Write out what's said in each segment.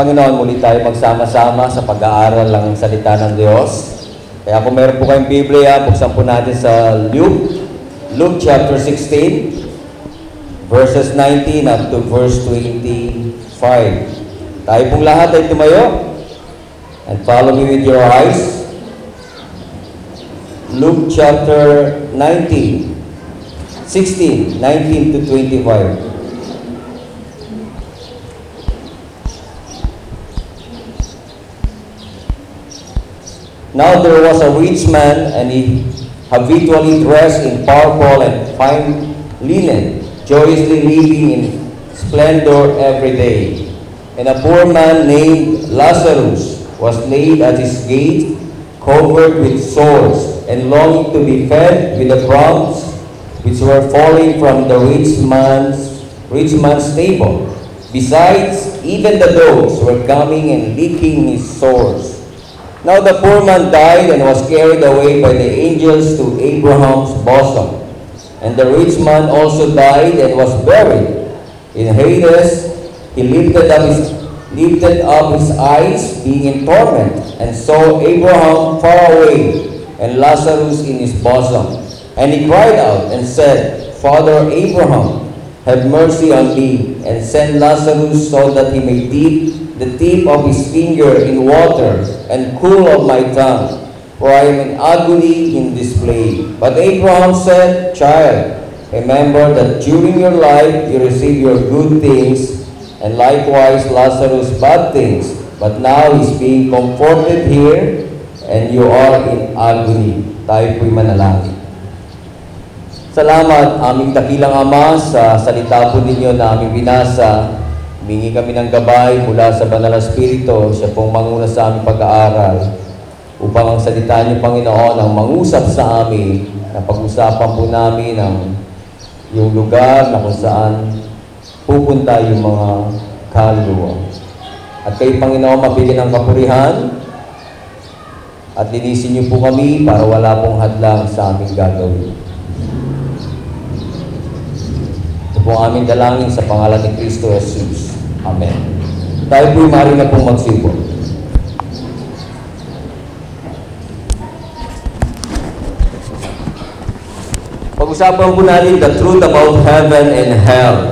Panginoon, muli tayo magsama-sama sa pag-aaral ng salita ng Diyos. Kaya kung meron po kayong Biblia, buksan po natin sa Luke, Luke chapter 16, verses 19 up to verse 25. Tayo pong lahat ay tumayo and follow me with your eyes. Luke chapter 19, 16, 19 to 25. Now there was a rich man, and he habitually dressed in purple and fine linen, joyously living in splendor every day. And a poor man named Lazarus was laid at his gate, covered with sores, and longing to be fed with the crumbs which were falling from the rich man's rich man's table. Besides, even the dogs were coming and licking his sores. Now the poor man died and was carried away by the angels to Abraham's bosom. And the rich man also died and was buried. In Hades he lifted up his lifted up his eyes, being in torment, and saw Abraham far away, and Lazarus in his bosom. And he cried out and said, Father Abraham, have mercy on me, and send Lazarus so that he may dip the tip of his finger in water and cool of my tongue, for I am in agony in this flame. But Abraham said, Child, remember that during your life you received your good things, and likewise Lazarus bad things. But now he's being comforted here, and you are in agony. Tayo po'y manalangin. Salamat aming dakilang Ama sa salita po ninyo na aming binasa. Humingi kami ng gabay mula sa Banal na Espiritu, siya pong manguna sa aming pag-aaral upang ang salita niyo, Panginoon, ang mangusap sa amin, na pag-usapan po namin ang yung lugar na kung saan pupunta yung mga kaluluwa. At kayo, Panginoon, mabigyan ng kapurihan at linisin niyo po kami para wala pong hadlang sa aming gagawin. Ang aming dalangin sa pangalan ni Kristo Jesus. Amen. Tayo po mari na pong magsipo. Pag-usapan po natin the truth about heaven and hell.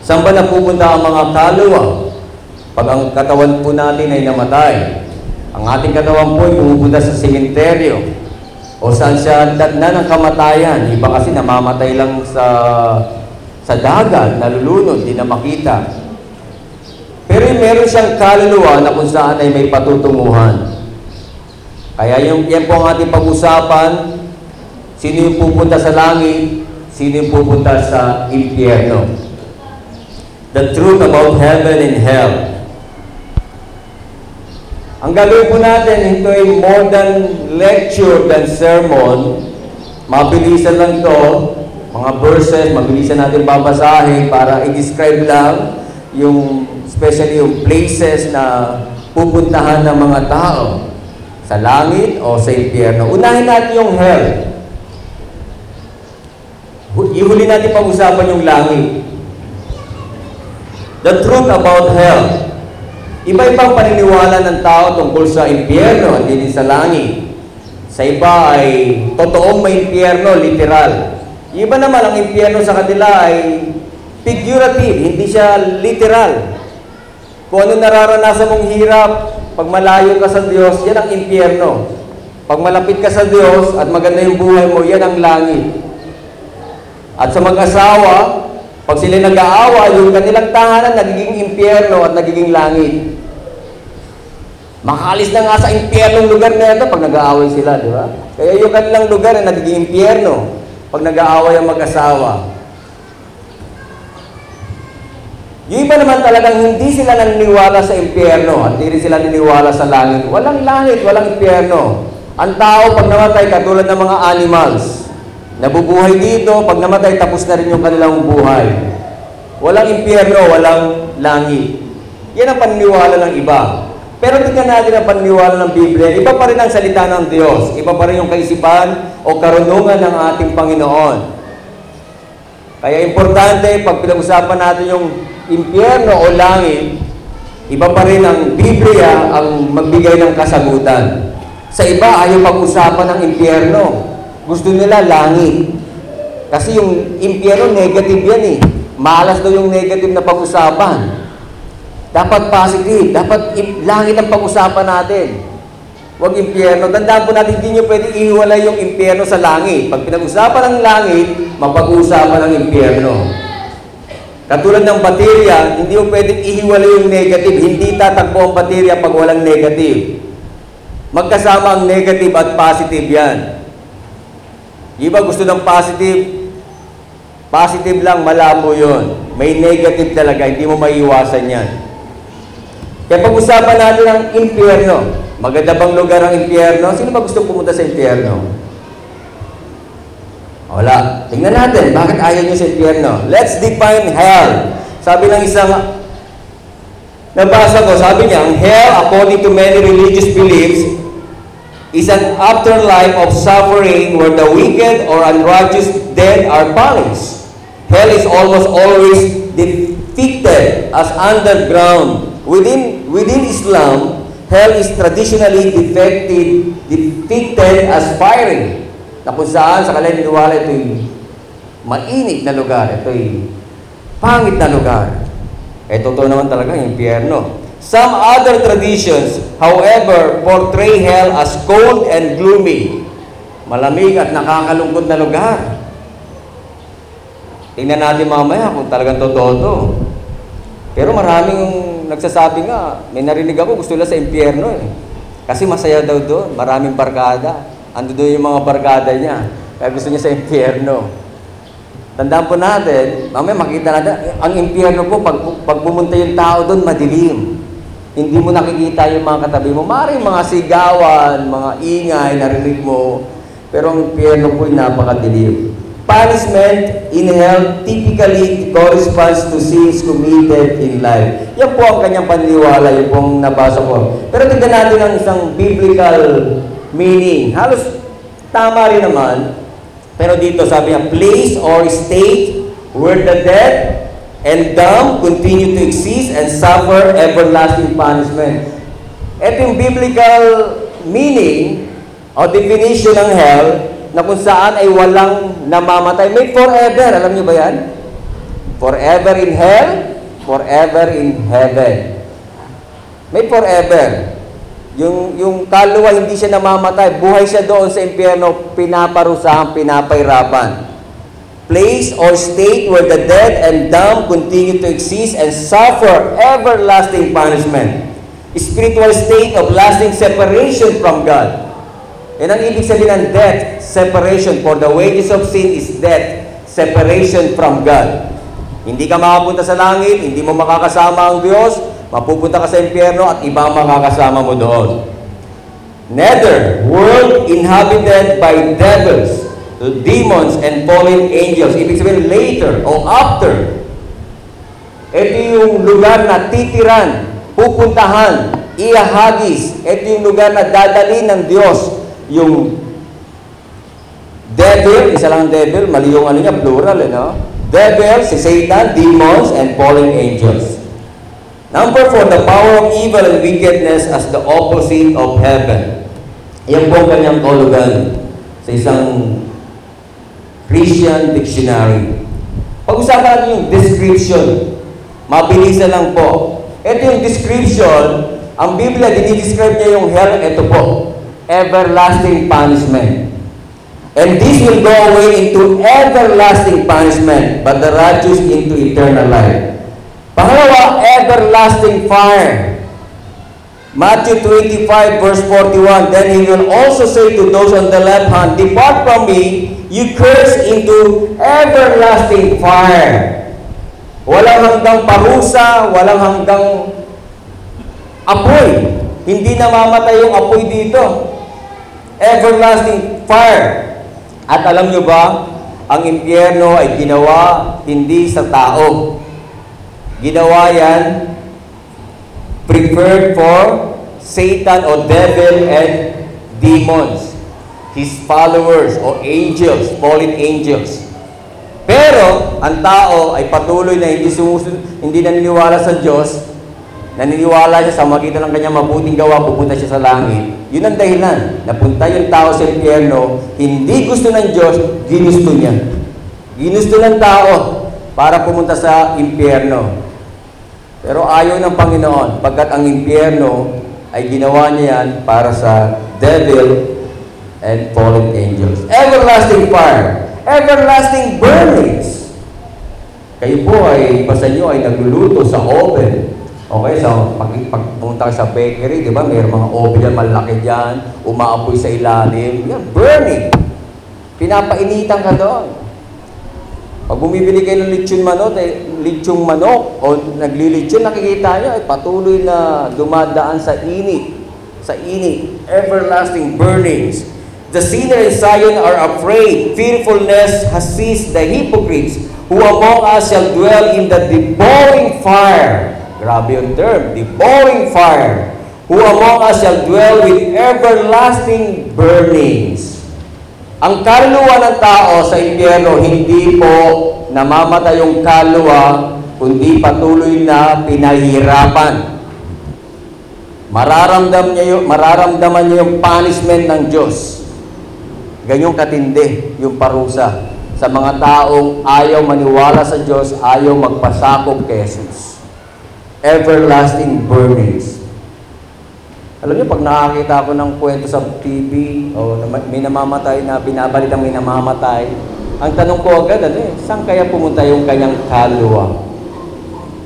Saan ba napupunta ang mga kaluluwa? Pag ang katawan po natin ay namatay, ang ating katawan po ay pumupunta sa sementeryo o saan siya datna ng kamatayan. Iba kasi namamatay lang sa sa dagat, nalulunod, di na makita. Pero meron siyang kaluluwa na kung saan ay may patutunguhan. Kaya yung, yan po ang ating pag-usapan, sino yung pupunta sa langit, sino yung pupunta sa impyerno. The truth about heaven and hell. Ang gagawin po natin, ito ay more than lecture than sermon. Mabilisan lang to, mga verses, mabilisan natin babasahin para i-describe lang yung, especially yung places na pupuntahan ng mga tao sa langit o sa impyerno. Unahin natin yung hell. Hu- Ihuli natin pag-usapan yung langit. The truth about hell. Iba-ibang paniniwala ng tao tungkol sa impyerno at din sa langit. Sa iba ay totoong may impyerno, literal. Iba naman ang impyerno sa kanila ay figurative, hindi siya literal. Kung ano nararanasan mong hirap, pag malayo ka sa Diyos, yan ang impyerno. Pag malapit ka sa Diyos at maganda yung buhay mo, yan ang langit. At sa mag-asawa, pag sila nag-aawa, yung kanilang tahanan nagiging impyerno at nagiging langit. Makalis na nga sa impyernong lugar na ito pag nag-aaway sila, di ba? Kaya yung kanilang lugar ay nagiging impyerno pag nag-aaway ang mag-asawa. Yung iba naman talagang hindi sila naniniwala sa impyerno at hindi sila naniniwala sa langit. Walang langit, walang impyerno. Ang tao pag namatay katulad ng mga animals. Nabubuhay dito, pag namatay tapos na rin yung kanilang buhay. Walang impyerno, walang langit. Yan ang paniniwala ng iba. Pero tingnan natin ang paniniwala ng Biblia. Iba pa rin ang salita ng Diyos. Iba pa rin yung kaisipan o karunungan ng ating Panginoon. Kaya importante, pag pinag-usapan natin yung impyerno o langit, iba pa rin ang Biblia ang magbigay ng kasagutan. Sa iba, ayaw pag-usapan ng impyerno. Gusto nila langit. Kasi yung impyerno, negative yan eh. Malas daw yung negative na pag-usapan. Dapat positive. Dapat langit ang pag-usapan natin. Huwag impyerno. Tandaan po natin, hindi nyo pwede ihiwalay yung impyerno sa langit. Pag pinag-usapan ng langit, mapag-uusapan ng impyerno. Katulad ng baterya, hindi mo pwedeng ihiwalay yung negative. Hindi tatakbo ang baterya pag walang negative. Magkasama ang negative at positive yan. Iba gusto ng positive, positive lang, malabo yon. May negative talaga, hindi mo maiiwasan yan. Kaya pag-usapan natin ang impyerno. Maganda bang lugar ang impyerno? Sino ba gusto pumunta sa impyerno? Wala. Tingnan natin, bakit ayaw nyo sa impyerno? Let's define hell. Sabi ng isang nabasa ko, sabi niya, ang hell, according to many religious beliefs, is an afterlife of suffering where the wicked or unrighteous dead are punished. Hell is almost always depicted as underground. Within, within Islam, hell is traditionally depicted, depicted as fiery. Na kung saan sa kanilang niwala ito'y mainit na lugar. Ito'y pangit na lugar. Eh, totoo naman talaga yung impyerno. Some other traditions, however, portray hell as cold and gloomy. Malamig at nakakalungkot na lugar. Tingnan natin mamaya kung talagang totoo to. Pero maraming nagsasabi nga, may narinig ako, gusto nila sa impyerno eh. Kasi masaya daw doon, maraming barkada. Ando doon yung mga barkada niya. Kaya gusto niya sa impyerno. Tandaan po natin, mamaya makita natin, ang impyerno po, pag, pag pumunta yung tao doon, madilim. Hindi mo nakikita yung mga katabi mo. Maring mga sigawan, mga ingay, narinig mo. Pero ang impyerno po napakadilim. Punishment in hell typically corresponds to sins committed in life. Yan po ang kanyang paniniwala, yung pong nabasa ko. Pero tignan natin ang isang biblical meaning. Halos tama rin naman. Pero dito sabi niya, place or state where the dead and dumb continue to exist and suffer everlasting punishment. Ito yung biblical meaning o definition ng hell na kung saan ay walang namamatay. May forever. Alam niyo ba yan? Forever in hell, forever in heaven. May forever. Yung, yung kaluluwa hindi siya namamatay. Buhay siya doon sa impyerno, pinaparusahan, pinapahirapan. Place or state where the dead and dumb continue to exist and suffer everlasting punishment. Spiritual state of lasting separation from God. Yan ang ibig sabihin ng death, separation. For the wages of sin is death, separation from God. Hindi ka makapunta sa langit, hindi mo makakasama ang Diyos, mapupunta ka sa impyerno at iba ang makakasama mo doon. Nether, world inhabited by devils, demons, and fallen angels. Ibig sabihin later o after. Ito yung lugar na titiran, pupuntahan, iahagis. Ito yung lugar na dadali ng Diyos. Yung devil, isa lang ang devil, mali yung ano niya, plural, eh, no? Devil, si Satan, demons, and fallen angels. Number four, the power of evil and wickedness as the opposite of heaven. Yan po ang kanyang kahulugan sa isang Christian dictionary. Pag-usapan natin yung description. Mabilisan lang po. Ito yung description. Ang Biblia, dinidescribe niya yung hell. Ito po. Everlasting punishment. And this will go away into everlasting punishment, but the righteous into eternal life. Pangalawa, everlasting fire. Matthew 25 verse 41, Then he will also say to those on the left hand, Depart from me, you curse into everlasting fire. Walang hanggang parusa, walang hanggang apoy. Hindi namamatay yung apoy dito. Everlasting fire. At alam nyo ba, ang impyerno ay ginawa hindi sa tao. Ginawa yan prepared for Satan o devil and demons. His followers o angels, fallen angels. Pero, ang tao ay patuloy na hindi sumusunod, hindi naniniwala sa Diyos, naniniwala siya sa magitan ng kanyang mabuting gawa, pupunta siya sa langit. Yun ang dahilan. Napunta yung tao sa impyerno, hindi gusto ng Diyos, ginusto niya. Ginusto ng tao para pumunta sa impyerno. Pero ayaw ng Panginoon, pagkat ang impyerno ay ginawa niya yan para sa devil and fallen angels. Everlasting fire, everlasting burnings. Kayo po ay, basta nyo ay nagluluto sa oven. Okay, so pag, pag pumunta ka sa bakery, di ba, mayroong mga oven dyan, malaki dyan, umaapoy sa ilalim. Yan, burning. Pinapainitan ka doon. Pag bumibili kayo ng lechon manok, eh, lechong manok, o naglilechon, nakikita nyo, ay patuloy na dumadaan sa init. Sa init. Everlasting burnings. The sinner in Zion are afraid. Fearfulness has seized the hypocrites, who among us shall dwell in the devouring fire. Grabe yung term, devouring fire. Who among us shall dwell with everlasting burnings. Ang kaluluwa ng tao sa impyerno, hindi po namamatay yung kaluluwa, kundi patuloy na pinahirapan. Mararamdam niya yung, mararamdaman niya yung punishment ng Diyos. Ganyong katindi yung parusa sa mga taong ayaw maniwala sa Diyos, ayaw magpasakop kay Jesus. Everlasting burnings. Alam niyo, pag nakakita ako ng kwento sa TV, o na- may namamatay na, binabalit ang may namamatay, ang tanong ko agad, ano eh, saan kaya pumunta yung kanyang kaluluwa?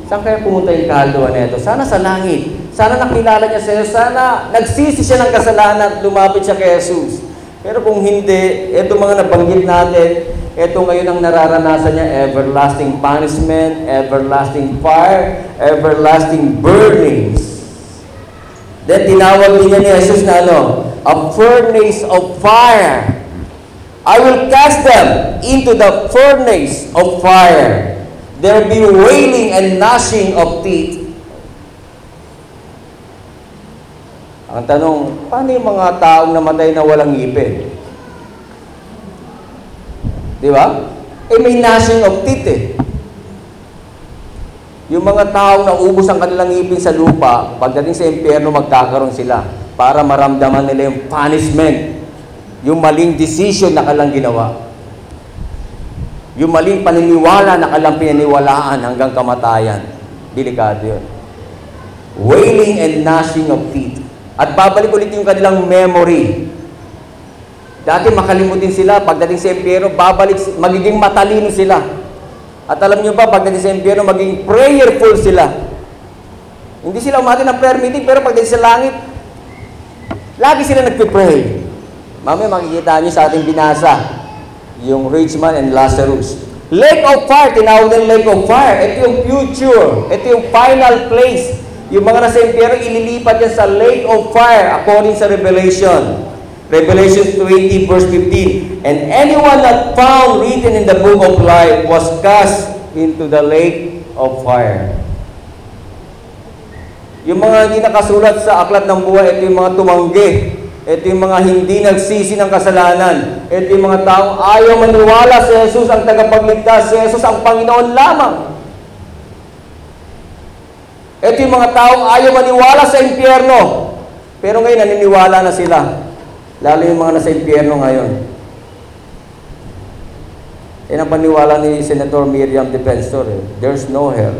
Saan kaya pumunta yung kaluluwa nito? Sana sa langit. Sana nakilala niya sa. Sana nagsisi siya ng kasalanan at lumapit siya kay Jesus. Pero kung hindi, eto mga nabanggit natin, eto ngayon ang nararanasan niya, everlasting punishment, everlasting fire, everlasting burnings. Then tinawag niya ni Jesus na ano, a furnace of fire. I will cast them into the furnace of fire. There be wailing and gnashing of teeth. Ang tanong, paano yung mga taong namatay na walang ngipin? Di ba? Eh may gnashing of teeth eh. Yung mga taong naubos ang kanilang ngipin sa lupa, pagdating sa impyerno, magkakaroon sila para maramdaman nila yung punishment, yung maling decision na kalang ginawa. Yung maling paniniwala na kalang pinaniwalaan hanggang kamatayan. Delikado yun. Wailing and gnashing of teeth. At babalik ulit yung kanilang memory. Dati makalimutin sila, pagdating sa impyerno, babalik, magiging matalino sila. At alam niyo ba, pagdating sa impyerno, maging prayerful sila. Hindi sila umati ng prayer meeting, pero pagdating sa langit, lagi sila nagpipray. Mamaya makikita niyo sa ating binasa, yung rich man and Lazarus. Lake of fire, tinawag ng lake of fire. Ito yung future. Ito yung final place. Yung mga nasa impyerno, ililipat yan sa lake of fire according sa Revelation. Revelation 20 verse 15. And anyone not found written in the book of life was cast into the lake of fire. Yung mga hindi nakasulat sa aklat ng buhay, ito yung mga tumanggi. Ito yung mga hindi nagsisi ng kasalanan. Ito yung mga taong ayaw maniwala sa Jesus ang tagapagligtas. Si Jesus ang Panginoon lamang. Ito yung mga taong ayaw maniwala sa impyerno. Pero ngayon naniniwala na sila. Lalo yung mga nasa impyerno ngayon. Yan ang paniwala ni Senator Miriam Defensor. Eh. There's no hell.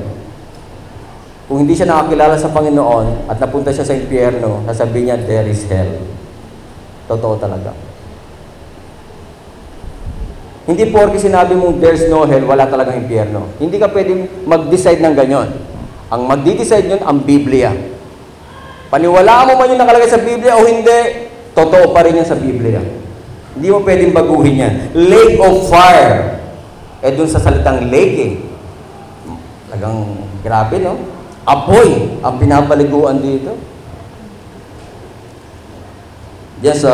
Kung hindi siya nakakilala sa Panginoon at napunta siya sa impyerno, sasabihin niya, there is hell. Totoo talaga. Hindi porke sinabi mong there's no hell, wala talagang impyerno. Hindi ka pwedeng mag-decide ng ganyan. Ang magdi-decide yun, ang Biblia. Paniwalaan mo man yung nakalagay sa Biblia o hindi, totoo pa rin yan sa Biblia. Hindi mo pwedeng baguhin yan. Lake of fire. Eh dun sa salitang lake eh. Talagang grabe no? Apoy ang pinapaliguan dito. Diyan sa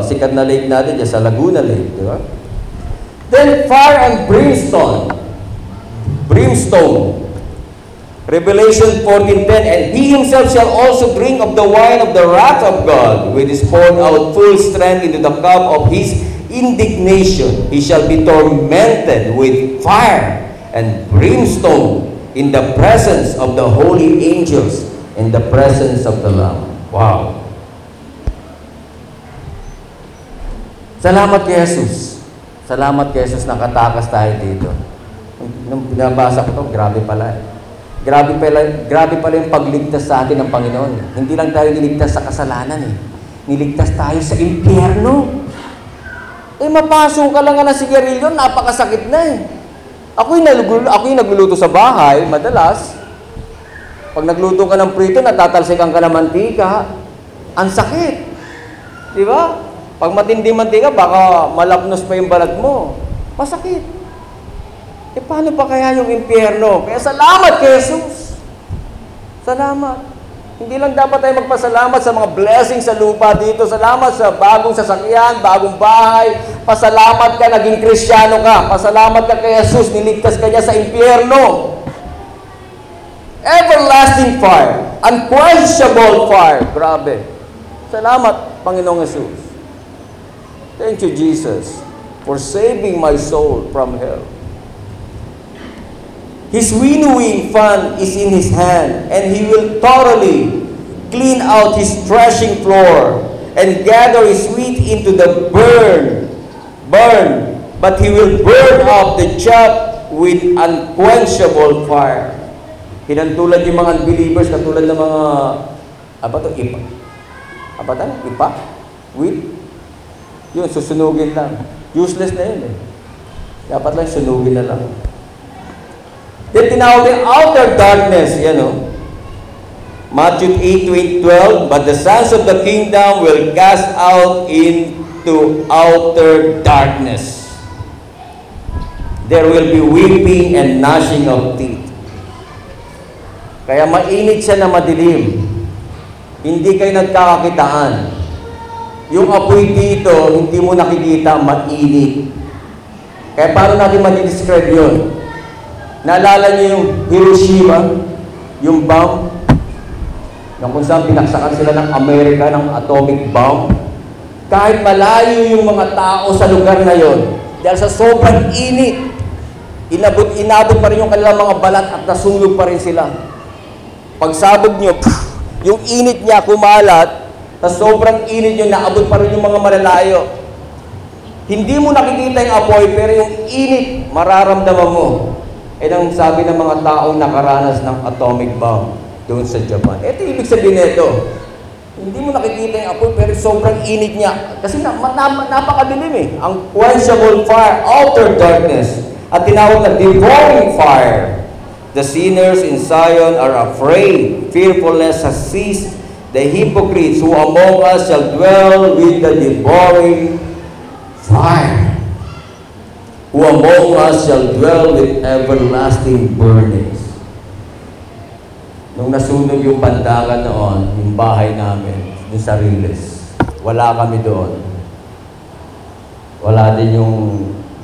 sikat na lake natin, diyan sa Laguna Lake, di ba? Then fire and brimstone. Brimstone. Revelation 14.10 And he himself shall also drink of the wine of the wrath of God, which is poured out full strength into the cup of his indignation. He shall be tormented with fire and brimstone in the presence of the holy angels, in the presence of the Lamb. Wow. Salamat kay Jesus. Salamat kay Jesus nakatakas tayo dito. Nung binabasa ko to, grabe pala. eh. Grabe pala, grabe pala yung pagligtas sa atin ng Panginoon. Hindi lang tayo niligtas sa kasalanan eh. Niligtas tayo sa impyerno. Eh, mapasok ka lang nga ng sigarilyo, napakasakit na eh. Ako'y, nalugul, ako'y nagluluto sa bahay, madalas. Pag nagluto ka ng prito, natatalsikan ka ng mantika. Ang sakit. Di ba? Pag matindi mantika, baka malapnos pa yung balat mo. Masakit. Eh, paano pa kaya yung impyerno? Kaya salamat Jesus. Salamat. Hindi lang dapat tayo magpasalamat sa mga blessings sa lupa dito. Salamat sa bagong sasakyan, bagong bahay. Pasalamat ka, naging kristyano ka. Pasalamat ka kay Jesus, niligtas ka niya sa impyerno. Everlasting fire. Unquenchable fire. Grabe. Salamat, Panginoong Jesus. Thank you, Jesus, for saving my soul from hell. His winnowing fan is in his hand, and he will thoroughly clean out his threshing floor and gather his wheat into the burn, burn, but he will burn up the chaff with unquenchable fire. Hinantulad yung mga unbelievers katulad ng mga, apa to, ipa? Apa tayo? Ipa? Wheat? Yun, susunugin lang. Useless na yun eh. Dapat lang sunugin na lang. Then tinawag yung outer darkness, yan o. Matthew 8, 12, But the sons of the kingdom will cast out into outer darkness. There will be weeping and gnashing of teeth. Kaya mainit siya na madilim. Hindi kayo nagkakakitaan. Yung apoy dito, hindi mo nakikita, mainit. Kaya paano natin ma-describe yun? Naalala niyo yung Hiroshima, yung bomb, na kung saan pinaksakan sila ng Amerika ng atomic bomb. Kahit malayo yung mga tao sa lugar na yon, dahil sa sobrang init, inabot, inabot pa rin yung kanilang mga balat at nasunog pa rin sila. Pagsabog nyo, yung init niya kumalat, sa sobrang init nyo, naabot pa rin yung mga malalayo. Hindi mo nakikita yung apoy, pero yung init, mararamdaman mo. Eh ang sabi ng mga taong nakaranas ng atomic bomb doon sa Japan. Ito ibig sabihin nito. Hindi mo nakikita yung apoy pero sobrang init niya. Kasi na, na, napakadilim eh. Ang quenchable fire, outer darkness. At tinawag na devouring fire. The sinners in Zion are afraid. Fearfulness has ceased. The hypocrites who among us shall dwell with the devouring fire who among us shall dwell with everlasting burnings. Nung nasunog yung bandagan noon, yung bahay namin, yung Sariles, wala kami doon. Wala din yung,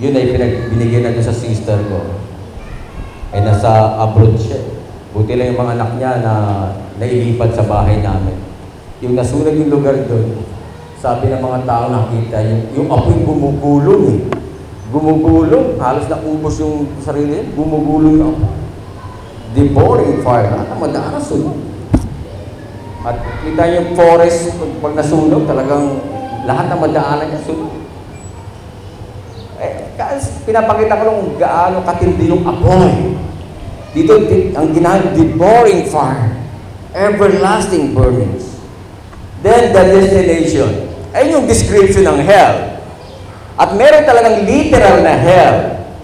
yun ay pinag, binigyan na doon sa sister ko. Ay nasa abroad siya. Buti lang yung mga anak niya na nailipat sa bahay namin. Yung nasunog yung lugar doon, sabi ng mga tao nakita, yung, yung apoy gumugulong eh gumugulong, halos naubos yung sarili, gumugulong na devouring fire, lahat ang madaan sunog. At kita yung forest, pag, nasunog, talagang lahat ng madaanan niya sunog. Eh, pinapakita ko lang kung gaano katindi yung apoy. Dito, di, ang ginagawa, devouring fire, everlasting burnings. Then, the destination. Ayun yung description ng hell. At meron talagang literal na hell.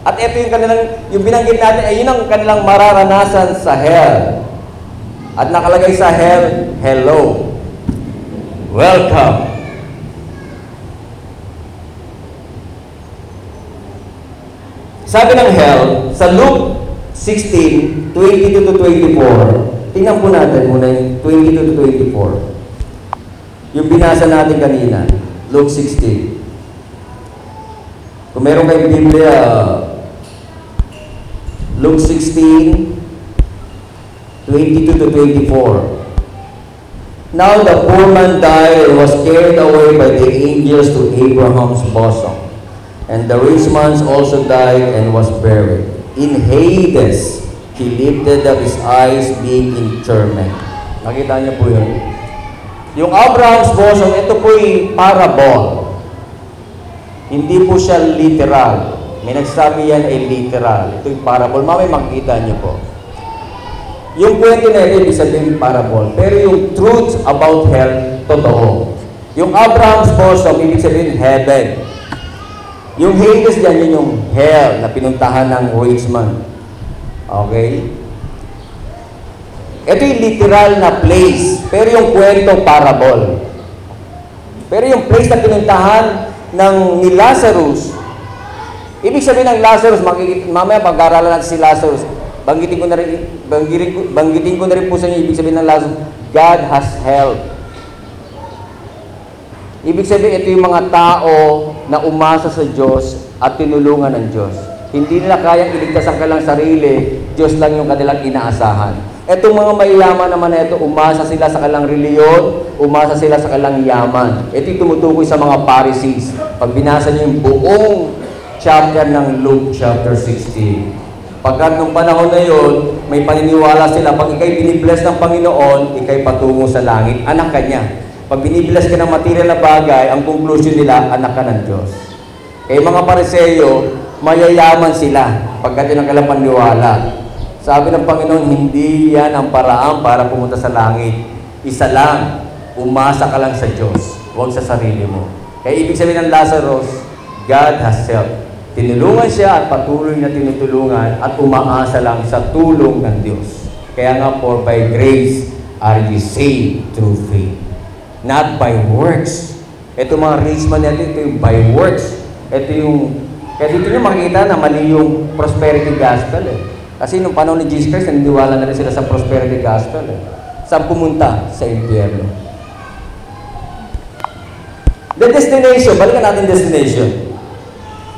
At ito yung kanilang, yung binanggit natin, ay yun ang kanilang mararanasan sa hell. At nakalagay sa hell, hello. Welcome. Sabi ng hell, sa Luke 16, 22 to 24, tingnan po natin muna yung 22 to 24. Yung binasa natin kanina, Luke 16. Kung meron kayong Biblia, Luke 16, 22 to 24. Now the poor man died and was carried away by the angels to Abraham's bosom. And the rich man also died and was buried. In Hades, he lifted up his eyes being in torment. Nakita niyo po yun? Yung Abraham's bosom, ito po'y parable. Hindi po siya literal. May nagsabi yan ay literal. Ito yung parable. Mamay makikita niyo po. Yung kwento na ito, ibig sabihin parable. Pero yung truth about hell, totoo. Yung Abraham's bosom, ibig sabihin heaven. Yung Hades dyan, yun yung hell na pinuntahan ng rich man. Okay? Ito yung literal na place. Pero yung kwento, parable. Pero yung place na pinuntahan ng ni Lazarus, ibig sabihin ng Lazarus, mamaya pag-aaralan natin si Lazarus, banggitin ko na rin, banggitin ko, banggitin ko na rin po sa inyo, ibig sabihin ng Lazarus, God has help. Ibig sabihin, ito yung mga tao na umasa sa Diyos at tinulungan ng Diyos. Hindi nila kayang iligtas ang kanilang sarili, Diyos lang yung kanilang inaasahan. Etong mga mayayaman naman na ito, umasa sila sa kanilang reliyon, umasa sila sa kanilang yaman. Ito yung tumutukoy sa mga Pharisees. Pag binasa niyo yung buong chapter ng Luke chapter 16. Pagkat nung panahon na yon, may paniniwala sila, pag ikay binibless ng Panginoon, ikay patungo sa langit, anak ka niya. Pag binibless ka ng material na bagay, ang conclusion nila, anak ka ng Diyos. Kaya mga pariseyo, mayayaman sila pagkat yun ang kailang paniwala. Sabi ng Panginoon, hindi yan ang paraan para pumunta sa langit. Isa lang, umasa ka lang sa Diyos, huwag sa sarili mo. Kaya ibig sabihin ng Lazarus, God has helped. Tinulungan siya at patuloy na tinutulungan at umaasa lang sa tulong ng Diyos. Kaya nga for by grace are you saved through faith. Not by works. Ito mga rich man natin, ito yung by works. Ito yung, kaya dito nyo makikita na mali yung prosperity gospel eh. Kasi nung panahon ni Jesus Christ, naniniwala na rin sila sa prosperity gospel eh. Saan pumunta? Sa impyerno. The destination, balikan natin destination.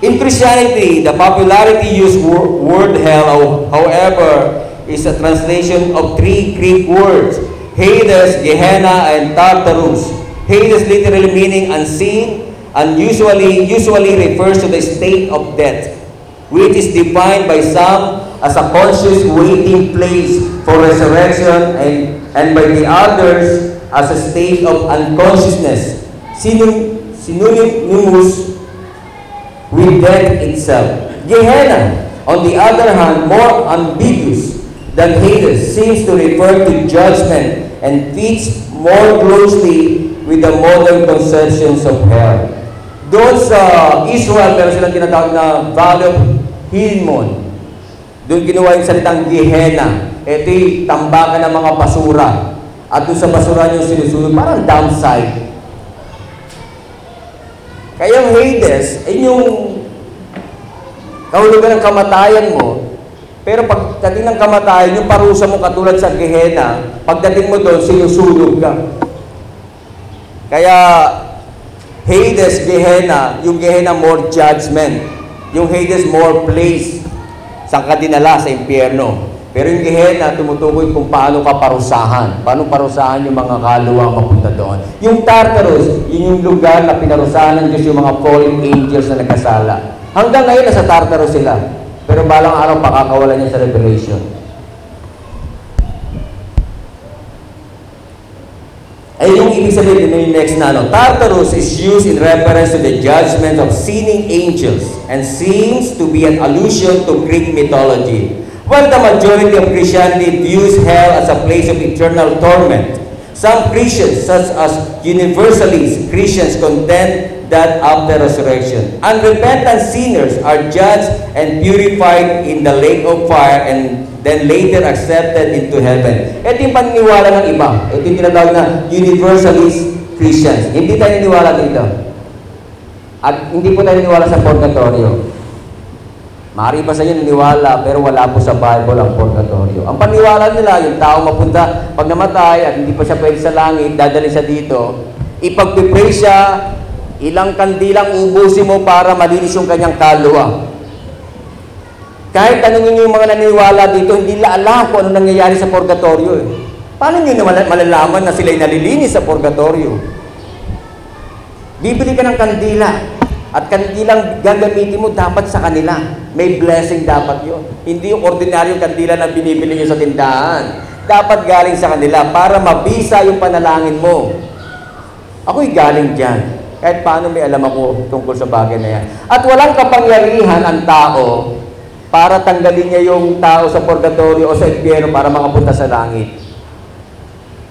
In Christianity, the popularity used wor- word hell, however, is a translation of three Greek words, Hades, Gehenna, and Tartarus. Hades literally meaning unseen, and usually, usually refers to the state of death, which is defined by some as a conscious waiting place for resurrection, and, and by the others as a state of unconsciousness, synonym- synonymous with death itself. Gehenna, on the other hand, more ambiguous than Hades, seems to refer to judgment and fits more closely with the modern conceptions of hell. Doon sa Israel, meron silang tinatawag na Valley of Hinnom. Doon ginawa yung salitang Gehenna. Ito tambakan ng mga basura. At doon sa basura yung sinusunod, parang downside. Kaya yung Hades, ay yung kahulugan ng kamatayan mo. Pero pagdating ng kamatayan, yung parusa mo katulad sa Gehenna, pagdating mo doon, sinusunog ka. Kaya Hades, Gehenna, yung Gehenna more judgment. Yung Hades more place. Saan ka dinala? Sa impyerno. Pero yung Gehenna, tumutukoy kung paano ka parusahan. Paano parusahan yung mga kaluwang mapunta doon. Yung Tartarus, yun yung lugar na pinarusahan ng Diyos yung mga fallen angels na nagkasala. Hanggang ngayon, nasa Tartarus sila. Pero balang araw, pakakawalan niya sa Revelation. Ay yung ibig sabihin din yung next na ano, Tartarus is used in reference to the judgment of sinning angels and seems to be an allusion to Greek mythology. While the majority of Christianity views hell as a place of eternal torment, some Christians, such as Universalist Christians, contend that after resurrection, unrepentant sinners are judged and purified in the lake of fire and then later accepted into heaven. Ito yung paniniwala ng iba. Ito yung tinatawag na Universalist Christians. Hindi tayo niniwala dito. At hindi po tayo niniwala sa purgatorio. Mari ba sa inyo niniwala, pero wala po sa Bible ang purgatorio. Ang paniwala nila, yung tao mapunta, pag namatay at hindi pa siya pwede sa langit, dadali siya dito, ipagpipray siya, ilang kandilang ubusin mo para malinis yung kanyang kaluluwa. Kahit tanungin niyo yung mga naniniwala dito, hindi nila alam kung ano nangyayari sa purgatorio. Eh. Paano niyo naman malalaman na sila'y nalilinis sa purgatorio? Bibili ka ng kandila. At kandilang gagamitin mo dapat sa kanila. May blessing dapat yun. Hindi yung ordinaryong kandila na binibili nyo sa tindahan. Dapat galing sa kanila para mabisa yung panalangin mo. Ako'y galing dyan. Kahit paano may alam ako tungkol sa bagay na yan. At walang kapangyarihan ang tao para tanggalin niya yung tao sa purgatorio o sa impyerno para makapunta sa langit.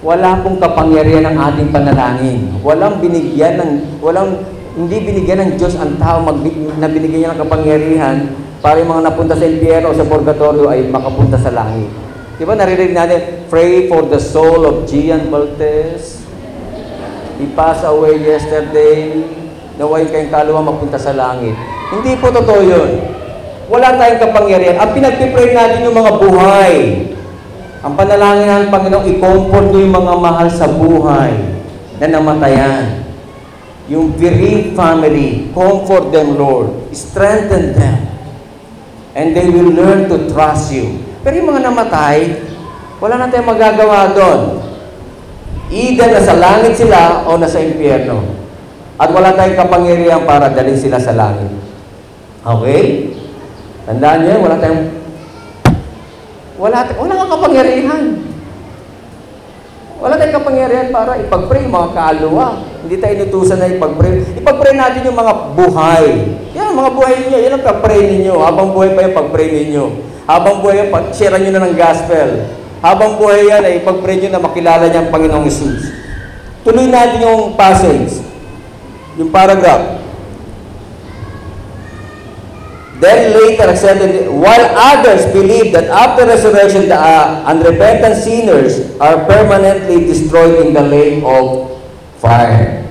Wala pong kapangyarihan ng ating panalangin. Walang binigyan ng walang hindi binigyan ng Diyos ang tao mag, na binigyan niya ng kapangyarihan para yung mga napunta sa impyerno o sa purgatorio ay makapunta sa langit. Di ba naririnig natin, pray for the soul of Gian Baltes. He passed away yesterday. Naway kayong kaluwa mapunta sa langit. Hindi po totoo yun. Wala tayong kapangyarihan. Ang pinagpipray natin yung mga buhay. Ang panalangin ng Panginoon, i-comfort mo yung mga mahal sa buhay na namatayan. Yung bereaved family, comfort them, Lord. Strengthen them. And they will learn to trust you. Pero yung mga namatay, wala na tayong magagawa doon. Either nasa langit sila o nasa impyerno. At wala tayong kapangyarihan para dalhin sila sa langit. Okay? Tandaan niyo, wala tayong wala, wala kang kapangyarihan. Wala tayong kapangyarihan para ipag-pray mga kaluluwa. Hindi tayo inutusan na ipag-pray. Ipag-pray natin yung mga buhay. Yan, mga buhay ninyo. Yan ang pag-pray ninyo. Habang buhay pa yung pag-pray ninyo. Habang buhay pag-share nyo na ng gospel. Habang buhay yan, ay ipag-pray nyo na makilala niya ang Panginoong Yesus. Tuloy natin yung passage. Yung paragraph. Then later accepted, while others believe that after resurrection, the uh, unrepentant sinners are permanently destroyed in the lake of fire.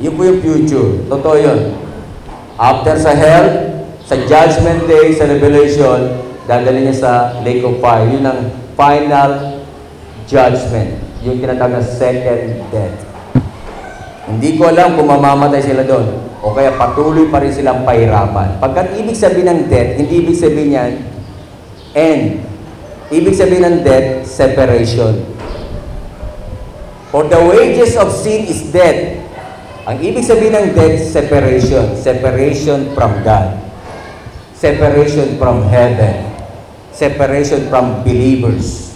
Yun po yung future. Totoo yun. After sa hell, sa judgment day, sa revelation, dadali niya sa lake of fire. Yun ang final judgment. Yung tinatawag na second death. Hindi ko alam kung mamamatay sila doon o kaya patuloy pa rin silang pahirapan. Pagkat ibig sabihin ng death, hindi ibig sabihin yan end. Ibig sabihin ng death, separation. For the wages of sin is death. Ang ibig sabihin ng death, separation. Separation from God. Separation from heaven. Separation from believers.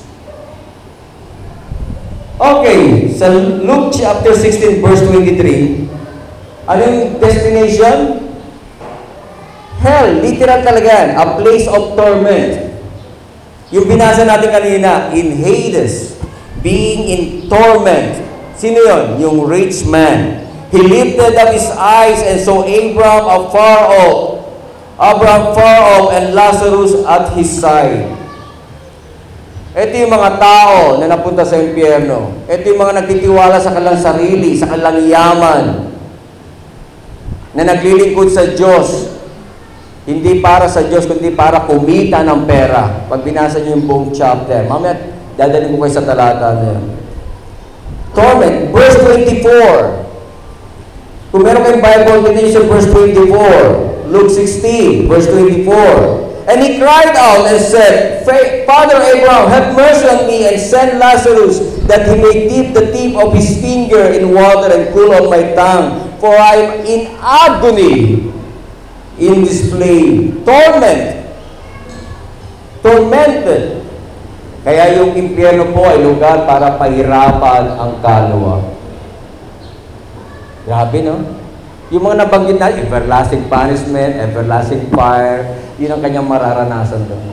Okay, sa Luke chapter 16 verse 23, ano yung destination? Hell, literal talaga yan, a place of torment. Yung binasa natin kanina, in Hades, being in torment. Sino yon? Yung rich man. He lifted up his eyes and saw Abraham afar off. Abraham far off and Lazarus at his side. Ito yung mga tao na napunta sa impyerno. Ito yung mga nagtitiwala sa kanilang sarili, sa kanilang yaman, na naglilingkod sa Diyos. Hindi para sa Diyos, kundi para kumita ng pera. Pag binasa niyo yung buong chapter, mamaya dadalhin ko kayo sa talata na yun. Torment, verse 24. Kung meron kayong Bible, tingnan verse 24. Luke 16, verse 24. And he cried out and said, Father Abraham, have mercy on me and send Lazarus that he may dip the tip of his finger in water and cool on my tongue, for I am in agony in this flame. Torment. Tormented. Kaya yung impyerno po ay lugar para pahirapan ang kaluluwa. Grabe, no? Yung mga nabanggit na, everlasting punishment, everlasting fire, yun ang kanyang mararanasan doon.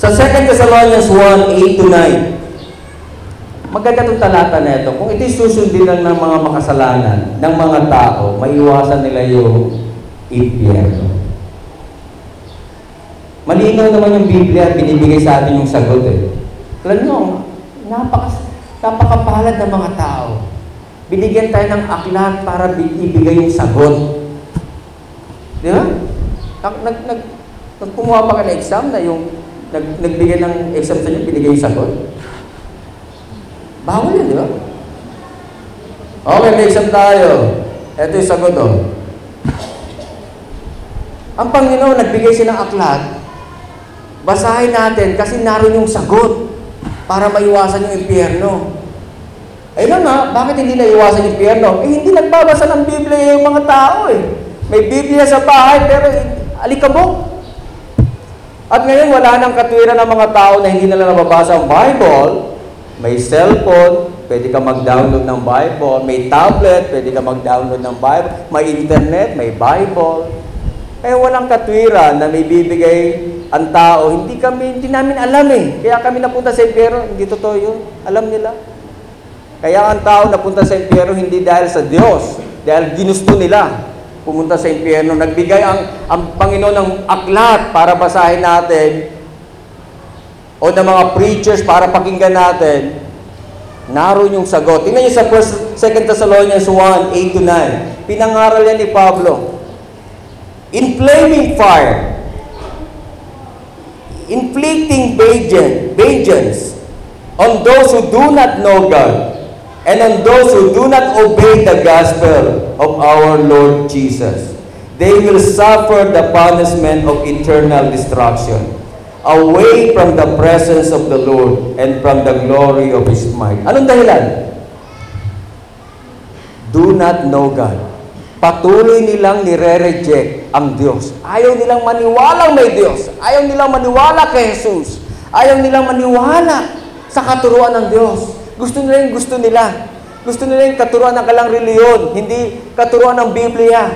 Sa 2 Thessalonians 1, 8 to 9, maganda itong talata na ito. Kung ito'y susundin lang ng mga makasalanan, ng mga tao, maiwasan nila yung impyerno. Malinaw naman yung Biblia, binibigay sa atin yung sagot eh. Alam nyo, napakas, napakapalad ng mga tao. Binigyan tayo ng aklat para bi- ibigay yung sagot. Di ba? Nag, nag, nag, nag kumuha pa ka ng exam na yung nag, nagbigay ng exam sa inyo, binigay yung sagot. Bawal yun, di ba? Okay, may exam tayo. Ito yung sagot, oh. Ang Panginoon, nagbigay siya ng aklat, Basahin natin kasi naroon yung sagot para maiwasan yung impyerno. Ayun nga, bakit hindi naiwasan yung impyerno? Eh, hindi nagbabasa ng Biblia yung mga tao eh. May Biblia sa bahay, pero alikabok. At ngayon, wala nang katwiran ng mga tao na hindi nila nababasa ang Bible. May cellphone, pwede ka mag-download ng Bible. May tablet, pwede ka mag-download ng Bible. May internet, may Bible. Eh, walang katwiran na may bibigay ang tao. Hindi kami, hindi namin alam eh. Kaya kami napunta sa impyerno. Hindi totoo yun. Alam nila. Kaya ang tao napunta sa impyerno hindi dahil sa Diyos. Dahil ginusto nila pumunta sa impyerno. Nagbigay ang, ang Panginoon ng aklat para basahin natin o ng mga preachers para pakinggan natin. Naroon yung sagot. Tingnan niyo sa 1, 2 Thessalonians 1, 8 to 9. Pinangaral yan ni Pablo. In flaming fire, inflicting vengeance, on those who do not know God and on those who do not obey the gospel of our Lord Jesus. They will suffer the punishment of eternal destruction away from the presence of the Lord and from the glory of His might. Anong dahilan? Do not know God. Patuloy nilang nire-reject ang Diyos. Ayaw nilang maniwalang may Diyos. Ayaw nilang maniwala kay Jesus. Ayaw nilang maniwala sa katuruan ng Diyos. Gusto nila yung gusto nila. Gusto nila yung katuruan ng kalang reliyon, hindi katuruan ng Biblia.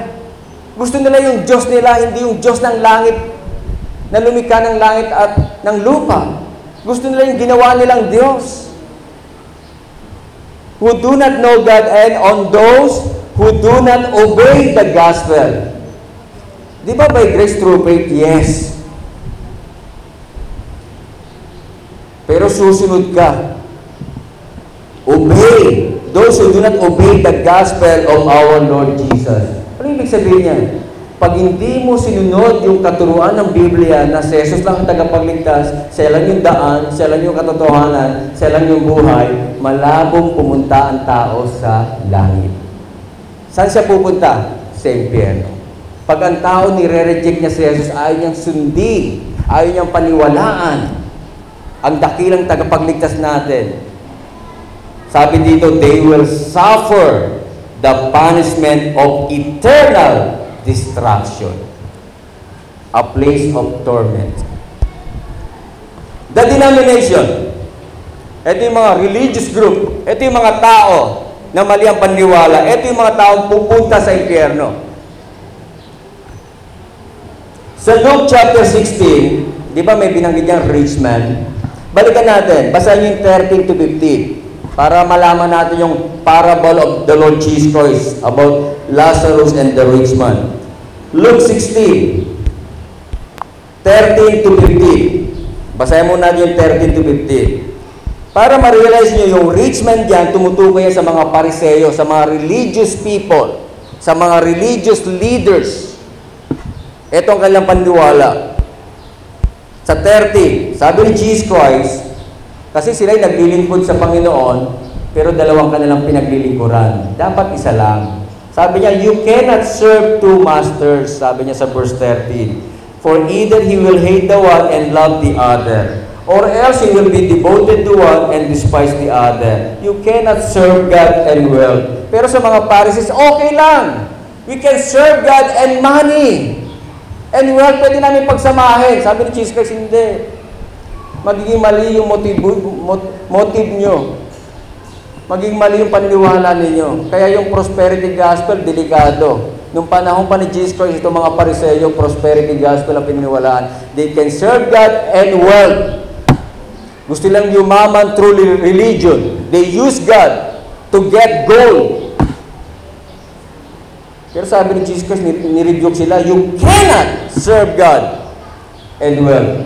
Gusto nila yung Diyos nila, hindi yung Diyos ng langit na lumikha ng langit at ng lupa. Gusto nila yung ginawa nilang Diyos. Who do not know God and on those who do not obey the gospel. Di ba by grace through faith? Yes. Pero susunod ka. Obey. Those who do not obey the gospel of our Lord Jesus. Ano ibig sabihin niya? Pag hindi mo sinunod yung katuruan ng Biblia na si Jesus lang ang tagapagligtas, siya lang yung daan, siya lang yung katotohanan, siya lang yung buhay, malabong pumunta ang tao sa langit. Saan siya pupunta? Sa impyerno. Pag ang tao nire-reject niya si Jesus, ayaw niyang sundin, ayaw niyang paniwalaan ang dakilang tagapagligtas natin. Sabi dito, they will suffer the punishment of eternal destruction. A place of torment. The denomination. Ito yung mga religious group. Ito yung mga tao na mali ang paniniwala. Ito yung mga taong pupunta sa impyerno. Sa Luke chapter 16, di ba may binanggit niyang rich man? Balikan natin, basahin yung 13 to 15 para malaman natin yung parable of the Lord Jesus Christ about Lazarus and the rich man. Luke 16, 13 to 15. Basahin mo natin yung 13 to 15. Para ma-realize nyo yung rich man dyan, tumutukoy yan sa mga pariseyo, sa mga religious people, sa mga religious leaders. Ito ang kanilang pandiwala. Sa 30, sabi ni Jesus Christ, kasi sila'y naglilingkod sa Panginoon, pero dalawang kanilang pinaglilingkuran. Dapat isa lang. Sabi niya, you cannot serve two masters, sabi niya sa verse 13. For either he will hate the one and love the other, or else he will be devoted to one and despise the other. You cannot serve God and wealth. Pero sa mga Pharisees, okay lang. We can serve God and money. And wealth, pwede namin pagsamahin. Sabi ni Jesus hindi. Magiging mali yung motive, mot- motive nyo. Maging mali yung paniniwala ninyo. Kaya yung prosperity gospel, delikado. Nung panahon pa ni Jesus Christ, itong mga pariseyo, prosperity gospel ang pininiwalaan. They can serve God and wealth. Gusto lang yumaman through religion. They use God to get gold. Pero sabi ni Jesus Christ, nirebuke sila, you cannot serve God and wealth.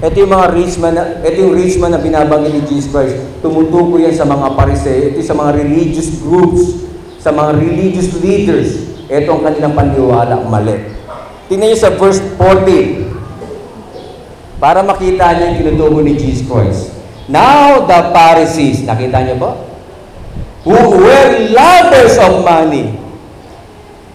Ito yung mga rich man, na, ito yung rich man na binabanggit ni Jesus Christ. Tumutuko yan sa mga pariseo, ito sa mga religious groups, sa mga religious leaders. Ito ang kanilang pandiwala, mali. Tingnan niyo sa verse 14. Para makita niyo yung tinutuko ni Jesus Christ. Now the Pharisees, nakita niyo ba? Who were lovers of money.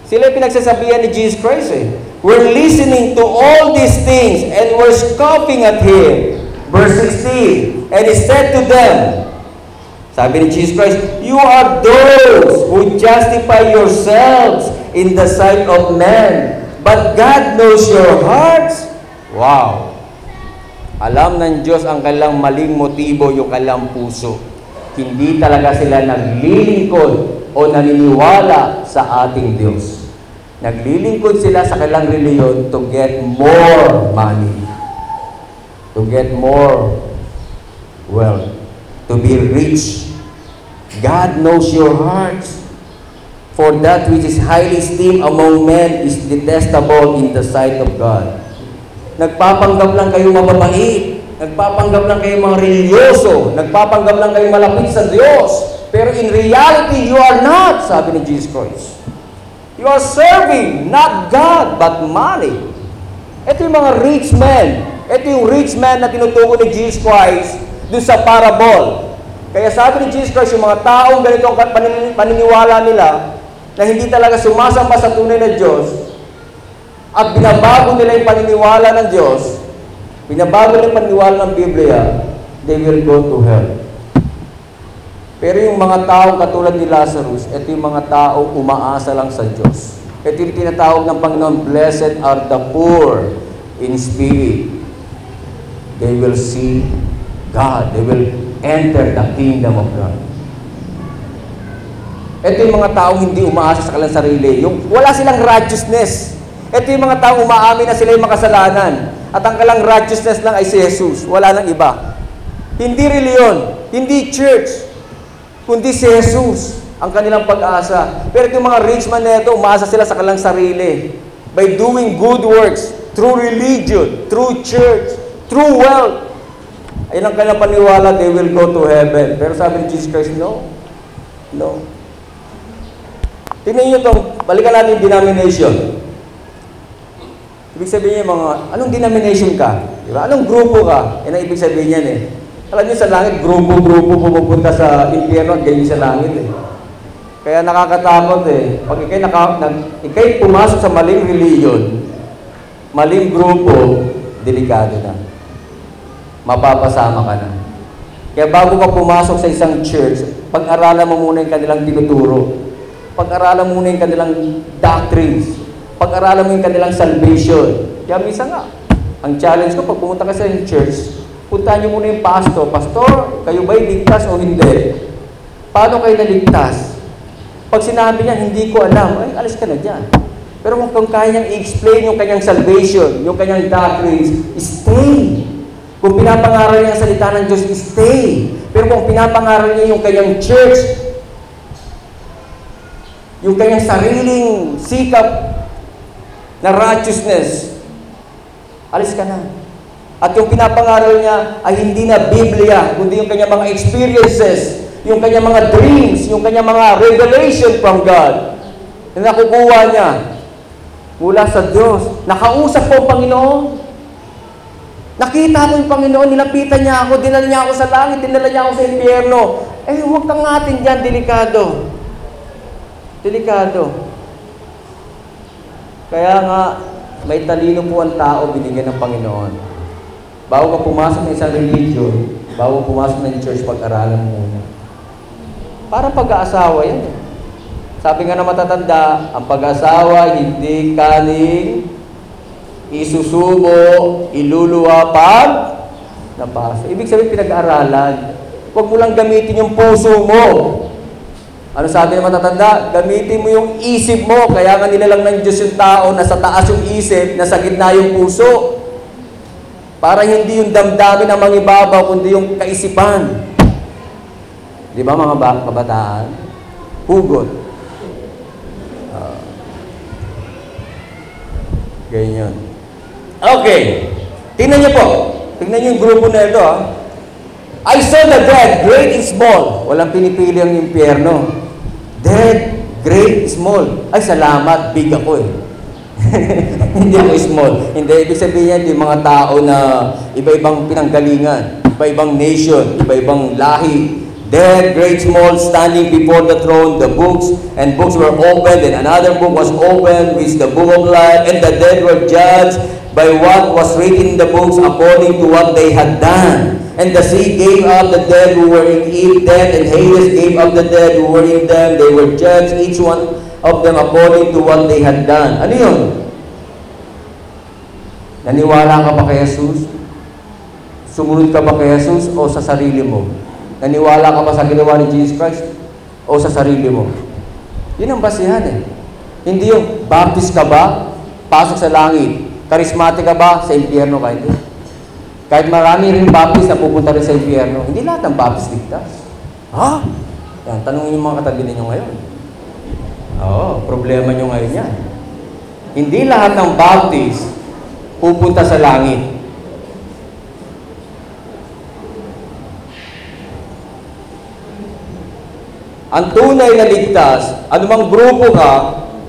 Sila yung pinagsasabihan ni Jesus Christ eh. were listening to all these things and were scoffing at him. Verse 16, and he said to them, sabi ni Jesus Christ, You are those who justify yourselves in the sight of men, but God knows your hearts. Wow! Alam ng Diyos ang kanilang maling motibo, yung kanilang puso. Hindi talaga sila naglilingkod o naniniwala sa ating Diyos. Naglilingkod sila sa kanilang reliyon to get more money, to get more wealth, to be rich. God knows your hearts. For that which is highly esteemed among men is detestable in the sight of God. Nagpapanggap lang kayo mababait. Nagpapanggap lang kayo mga religyoso. Nagpapanggap lang kayo malapit sa Diyos. Pero in reality, you are not, sabi ni Jesus Christ. You are serving not God, but money. Ito yung mga rich men. Ito yung rich man na tinutukoy ni Jesus Christ dun sa parable. Kaya sabi ni Jesus Christ, yung mga taong ganito ang panin- paniniwala nila na hindi talaga sumasamba sa tunay na Diyos at binabago nila yung paniniwala ng Diyos, binabago nila yung paniniwala ng Biblia, they will go to hell. Pero yung mga taong katulad ni Lazarus, ito yung mga taong umaasa lang sa Diyos. Ito yung tinatawag ng Panginoon, Blessed are the poor in spirit. They will see God. They will enter the kingdom of God. Ito yung mga taong hindi umaasa sa kanilang sarili. Yung wala silang righteousness. Ito yung mga taong umaamin na sila yung makasalanan. At ang kalang righteousness lang ay si Jesus. Wala nang iba. Hindi reliyon, hindi church, kundi si Jesus ang kanilang pag-asa. Pero itong mga rich man na ito, umaasa sila sa kanilang sarili. By doing good works, through religion, through church, through wealth. Ayun ang kanilang paniwala, they will go to heaven. Pero sabi ni Jesus Christ, no. No. Tingnan nyo itong, balikan natin yung denomination. Ibig sabihin niya mga, anong denomination ka? Di ba? Anong grupo ka? Yan ang ibig sabihin niyan eh. Alam niyo sa langit, grupo-grupo pumupunta sa impyerno at ganyan sa langit eh. Kaya nakakatakot eh. Pag ikay, naka, nag, ikay pumasok sa maling religion, maling grupo, delikado na. Mapapasama ka na. Kaya bago ka pumasok sa isang church, pag-aralan mo muna yung kanilang tinuturo. Pag-aralan mo muna yung kanilang doctrines. Pag-aralan mo yung kanilang salvation. Kaya minsan nga, ang challenge ko, pag pumunta ka sa church, puntahan niyo muna yung pastor. Pastor, kayo ba'y ligtas o hindi? Paano kayo naligtas? Pag sinabi niya, hindi ko alam, ay, alis ka na dyan. Pero kung, kung kaya niyang i-explain yung kanyang salvation, yung kanyang doctrines, stay. Kung pinapangaral niya ang salita ng Diyos, stay. Pero kung pinapangaral niya yung kanyang church, yung kanyang sariling sikap na righteousness, alis ka na. At yung pinapangaral niya ay hindi na Biblia, kundi yung kanyang mga experiences, yung kanyang mga dreams, yung kanyang mga revelation from God na nakukuha niya mula sa Diyos. Nakausap po ang Panginoon. Nakita mo yung Panginoon, nilapitan niya ako, dinala niya ako sa langit, dinala niya ako sa impyerno. Eh, huwag kang atin dyan, delikado. Delikado. Kaya nga, may talino po ang tao binigyan ng Panginoon. Bago ka pumasok ng isang religion, bago pumasok ng church, pag-aralan muna. Para pag-aasawa yan. eh. Sabi nga na matatanda, ang pag-asawa hindi kaning isusubo, iluluwa pag napasa. Ibig sabihin pinag-aaralan. Huwag mo lang gamitin yung puso mo. Ano sabi ng matatanda? Gamitin mo yung isip mo. Kaya nga nilalang ng Diyos yung tao na sa taas yung isip, nasa gitna yung puso. Para hindi yung damdamin ang mangibabaw, kundi yung kaisipan. Di ba mga ba- kabataan? Hugot. Ah. ganyan. Okay. Tingnan niyo po. Tingnan niyo yung grupo na ito. ah. I saw the dead, great and small. Walang pinipili ang impyerno. Dead, great, small. Ay, salamat, big ako eh. Hindi ako small. Hindi, ibig sabihin yan, yung mga tao na iba-ibang pinanggalingan, iba-ibang nation, iba-ibang lahi, Dead, great, small, standing before the throne, the books and books were opened, and another book was opened, which the book of life, and the dead were judged by what was written in the books according to what they had done. And the sea gave up the dead who were in it, death and Hades gave up the dead who were in them. They were judged, each one of them according to what they had done. Ano yun? Naniwala ka ba kay Jesus? Sumunod ka ba kay Jesus o sa sarili mo? Naniwala ka ba sa ginawa ni Jesus Christ o sa sarili mo? Yun ang basihan eh. Hindi yung baptist ka ba, pasok sa langit. Charismatic ka ba, sa impyerno ka. Hindi. Kahit marami rin baptist na pupunta rin sa impyerno, hindi lahat ng baptist ligtas. Ha? Yan, tanongin yung mga katabi ninyo ngayon. Oo, problema nyo ngayon yan. Hindi lahat ng baptist pupunta sa langit. Ang tunay na ligtas, anumang grupo ka,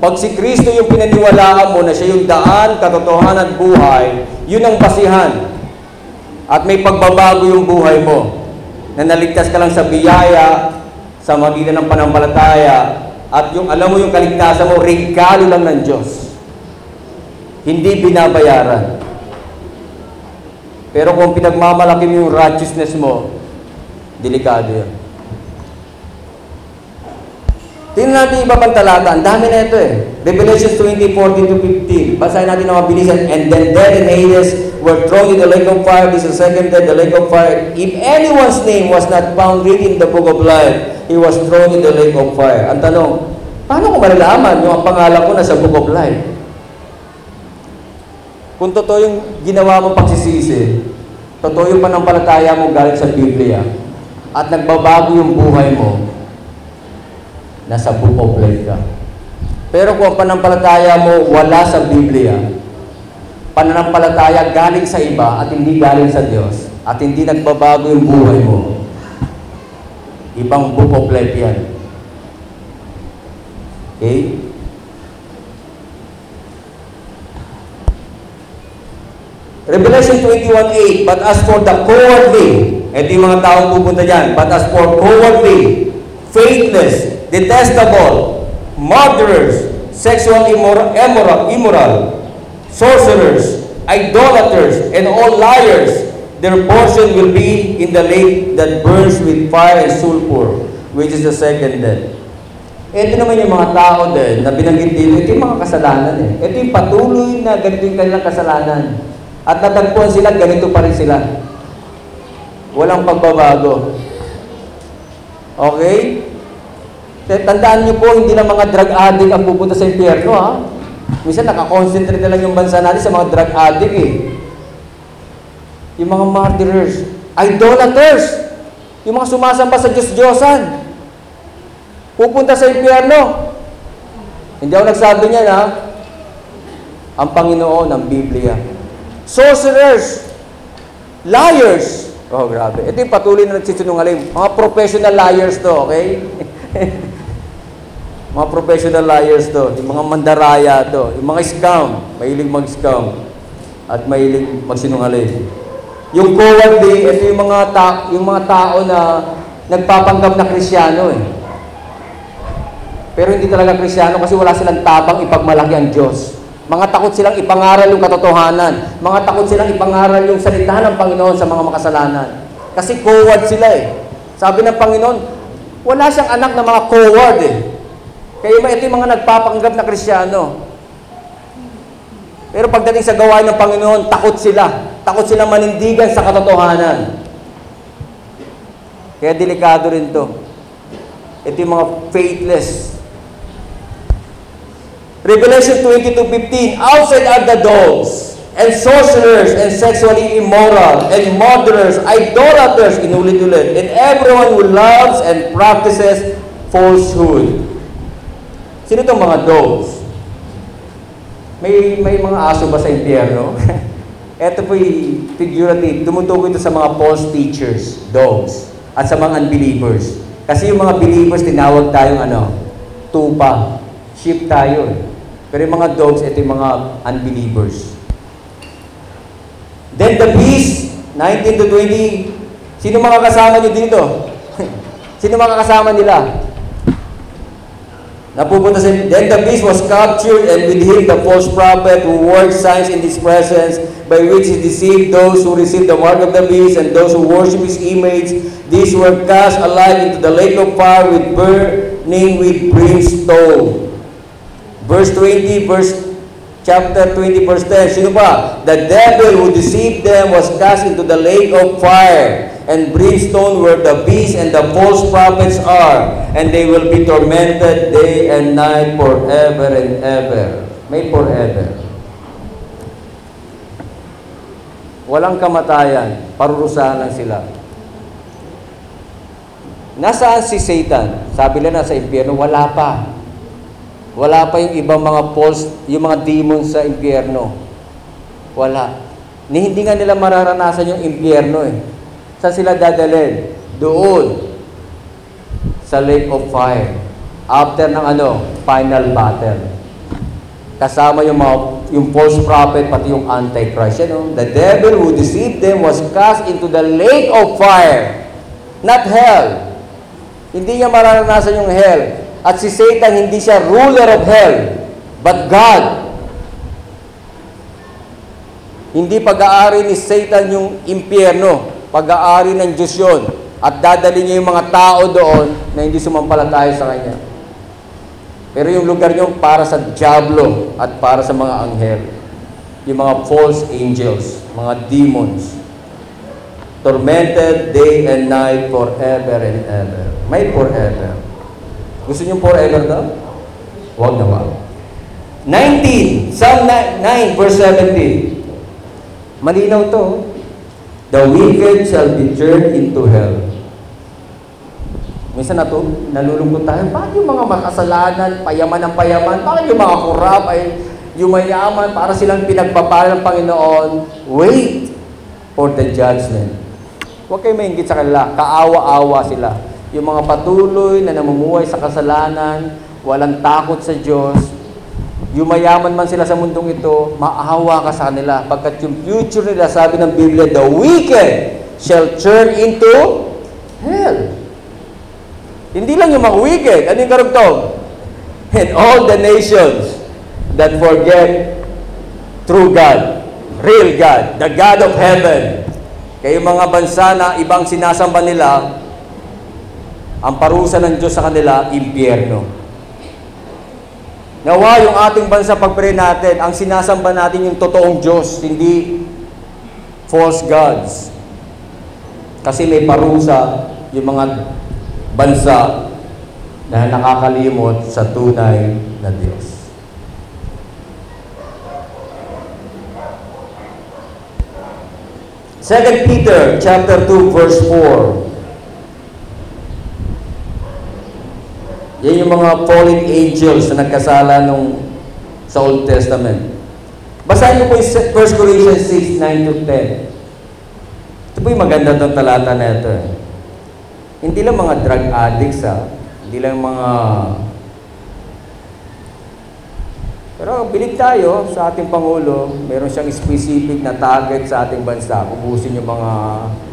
pag si Kristo yung pinaniwalaan mo na siya yung daan, katotohanan, buhay, yun ang basihan. At may pagbabago yung buhay mo. Na naligtas ka lang sa biyaya, sa magitan ng panampalataya, at yung alam mo yung kaligtasan mo, regalo lang ng Diyos. Hindi binabayaran. Pero kung pinagmamalaki mo yung righteousness mo, delikado yun. Tingnan natin iba pang talata. Ang dami na ito eh. Revelation 20, 14 to 15. Basahin natin ang mabilisan. And then death and Hades were thrown in the lake of fire. This is the second death, the lake of fire. If anyone's name was not found written in the book of life, he was thrown in the lake of fire. Ang tanong, paano ko malalaman yung ang pangalan ko na sa book of life? Kung totoo yung ginawa mong pagsisisi, totoo yung panampalataya mo galing sa Biblia, at nagbabago yung buhay mo, nasa book of life ka. Pero kung ang panampalataya mo wala sa Biblia, pananampalataya galing sa iba at hindi galing sa Diyos, at hindi nagbabago yung buhay mo, ibang book of life yan. Okay? Revelation 21.8, But as for the cowardly, ito yung mga taong pupunta dyan, But as for cowardly, faithless, detestable, murderers, sexual immoral, immoral, immoral, sorcerers, idolaters, and all liars, their portion will be in the lake that burns with fire and sulfur, which is the second death. Ito naman yung mga tao din na binanggit dito, ito yung mga kasalanan eh. Ito yung patuloy na ganito yung kanilang kasalanan. At natagpuan sila, ganito pa rin sila. Walang pagbabago. Okay? Tandaan niyo po, hindi na mga drug addict ang pupunta sa impyerno, ha? Minsan nakakonsentrate na lang yung bansa natin sa mga drug addict, eh. Yung mga martyrers, idolaters, yung mga sumasamba sa Diyos-Diyosan, pupunta sa impyerno. Hindi ako nagsabi niya na ang Panginoon ng Biblia. Sorcerers, liars, oh grabe. Ito yung patuloy na nagsisinungaling. Mga professional liars to, okay? mga professional liars to, yung mga mandaraya to, yung mga scam, mahilig mag-scam at mahilig magsinungaling. Yung cowardly, ito yung mga ta yung mga tao na nagpapanggap na Krisyano eh. Pero hindi talaga Krisyano kasi wala silang tabang ipagmalaki ang Diyos. Mga takot silang ipangaral yung katotohanan. Mga takot silang ipangaral yung salita ng Panginoon sa mga makasalanan. Kasi coward sila eh. Sabi ng Panginoon, wala siyang anak na mga coward eh. Kaya ito yung mga nagpapanggap na Krisyano. Pero pagdating sa gawain ng Panginoon, takot sila. Takot silang manindigan sa katotohanan. Kaya delikado rin to. Ito yung mga faithless. Revelation 22.15 Outside are the dogs, and sorcerers, and sexually immoral, and murderers, idolaters, inulit-ulit, and everyone who loves and practices falsehood. Sino itong mga dogs? May, may mga aso ba sa impyerno? Ito po yung figurative. Tumutukoy ito sa mga false teachers, dogs, at sa mga unbelievers. Kasi yung mga believers, tinawag tayong ano, tupa. Sheep tayo eh. Pero yung mga dogs, ito yung mga unbelievers. Then the beast, 19 to 20, sino mga kasama dito? Sino makakasama nila? Napupunta sa Then the beast was captured and with him the false prophet who worked signs in his presence by which he deceived those who received the mark of the beast and those who worship his image. These were cast alive into the lake of fire with burning with brimstone. Verse 20, verse chapter 20, verse 10. Sino ba? The devil who deceived them was cast into the lake of fire and brimstone where the beast and the false prophets are, and they will be tormented day and night forever and ever. May forever. Walang kamatayan, parurusahan sila. Nasaan si Satan? Sabi nila nasa impyerno, wala pa. Wala pa yung ibang mga false, yung mga demons sa impyerno. Wala. Ni hindi nga nila mararanasan yung impyerno eh. Saan sila dadalhin? Doon. Sa lake of fire. After ng ano, final battle. Kasama yung mga, yung false prophet, pati yung antichrist. Yan, oh. The devil who deceived them was cast into the lake of fire. Not hell. Hindi niya mararanasan yung hell. At si Satan, hindi siya ruler of hell, but God. Hindi pag-aari ni Satan yung impyerno. Pag-aari ng Diyos yun. At dadali niya yung mga tao doon na hindi sumampalataya sa Kanya. Pero yung lugar niyo para sa Diablo at para sa mga anghel. Yung mga false angels, mga demons. Tormented day and night forever and ever. May forever. Gusto niyo forever daw? Huwag na ba? 19, Psalm 9, verse 17. Malinaw to. The wicked shall be turned into hell. Minsan na to, nalulungkot tayo, bakit yung mga makasalanan, payaman ng payaman, bakit yung mga kurap ay yumayaman para silang pinagpapala ng Panginoon? Wait for the judgment. Huwag kayo maingit sa kanila, kaawa-awa sila. Yung mga patuloy na namumuhay sa kasalanan, walang takot sa Diyos, yumayaman man sila sa mundong ito, maawa ka sa kanila. Pagkat yung future nila, sabi ng Biblia, the wicked shall turn into hell. Hindi lang yung mga wicked. Ano yung karugtong? And all the nations that forget true God, real God, the God of heaven. Kaya mga bansa na ibang sinasamba nila, ang parusa ng Diyos sa kanila, impyerno. Nawa yung ating bansa pagpray natin, ang sinasamba natin yung totoong Diyos, hindi false gods. Kasi may parusa yung mga bansa na nakakalimot sa tunay na Diyos. Second Peter chapter 2 verse 4. Yan yung mga fallen angels na nagkasala nung sa Old Testament. Basahin niyo po yung 1 Corinthians 6, 9 to 10. Ito po yung maganda ng talata na ito. Eh. Hindi lang mga drug addicts ha. Hindi lang mga... Pero bilib tayo sa ating Pangulo, meron siyang specific na target sa ating bansa, ubusin yung mga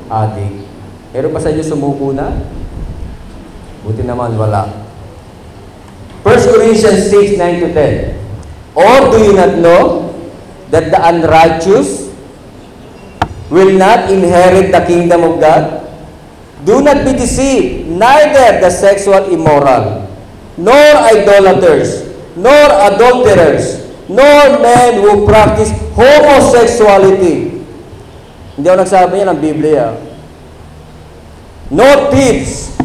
addict. Meron ba sa inyo sumuko na? Buti naman, wala. 1 Corinthians 6, 9 to 10. Or do you not know that the unrighteous will not inherit the kingdom of God? Do not be deceived, neither the sexual immoral, nor idolaters, nor adulterers, nor men who practice homosexuality. Hindi ako nagsabi niya ng Biblia. Nor thieves,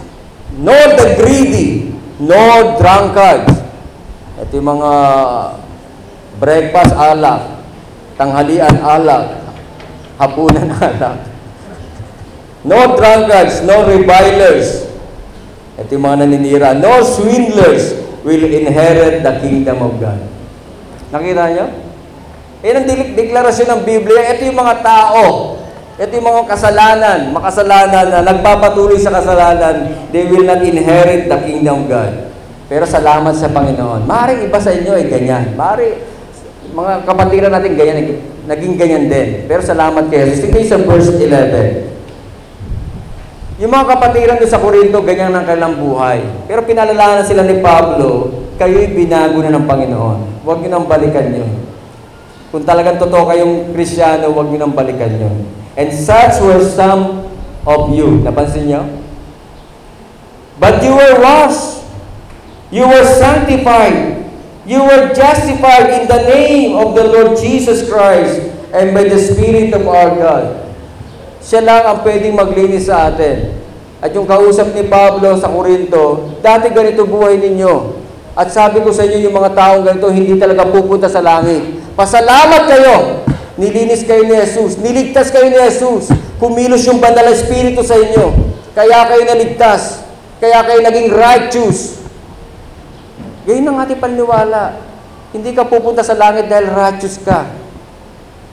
nor the greedy, nor drunkards. Ito yung mga breakfast alak, tanghalian alak, hapunan alak. No drunkards, no revilers. Ito yung mga naninira. No swindlers will inherit the kingdom of God. Nakita niyo? Yan ang deklarasyon ng Biblia. Ito yung mga tao. Ito yung mga kasalanan, makasalanan na nagpapatuloy sa kasalanan, they will not inherit the kingdom of God. Pero salamat sa Panginoon. Maring iba sa inyo ay ganyan. Mari, mga kapatiran natin ganyan, naging ganyan din. Pero salamat kay Jesus. Tingnan sa verse 11. Yung mga kapatiran doon sa Corinto, ganyan ang kanilang buhay. Pero pinalalanan sila ni Pablo, kayo'y binago na ng Panginoon. Huwag niyo nang balikan yun. Kung talagang totoo kayong Krisyano, huwag niyo nang balikan yun. And such were some of you. Napansin niyo? But you were washed. You were sanctified. You were justified in the name of the Lord Jesus Christ and by the Spirit of our God. Siya lang ang pwedeng maglinis sa atin. At yung kausap ni Pablo sa Corinto, dati ganito buhay ninyo. At sabi ko sa inyo, yung mga taong ganito, hindi talaga pupunta sa langit. Pasalamat kayo! Nilinis kayo ni Jesus. Niligtas kayo ni Jesus. Kumilos yung banal na Espiritu sa inyo. Kaya kayo naligtas. Kaya kayo naging righteous. Ganyan ang ating paniniwala. Hindi ka pupunta sa langit dahil righteous ka.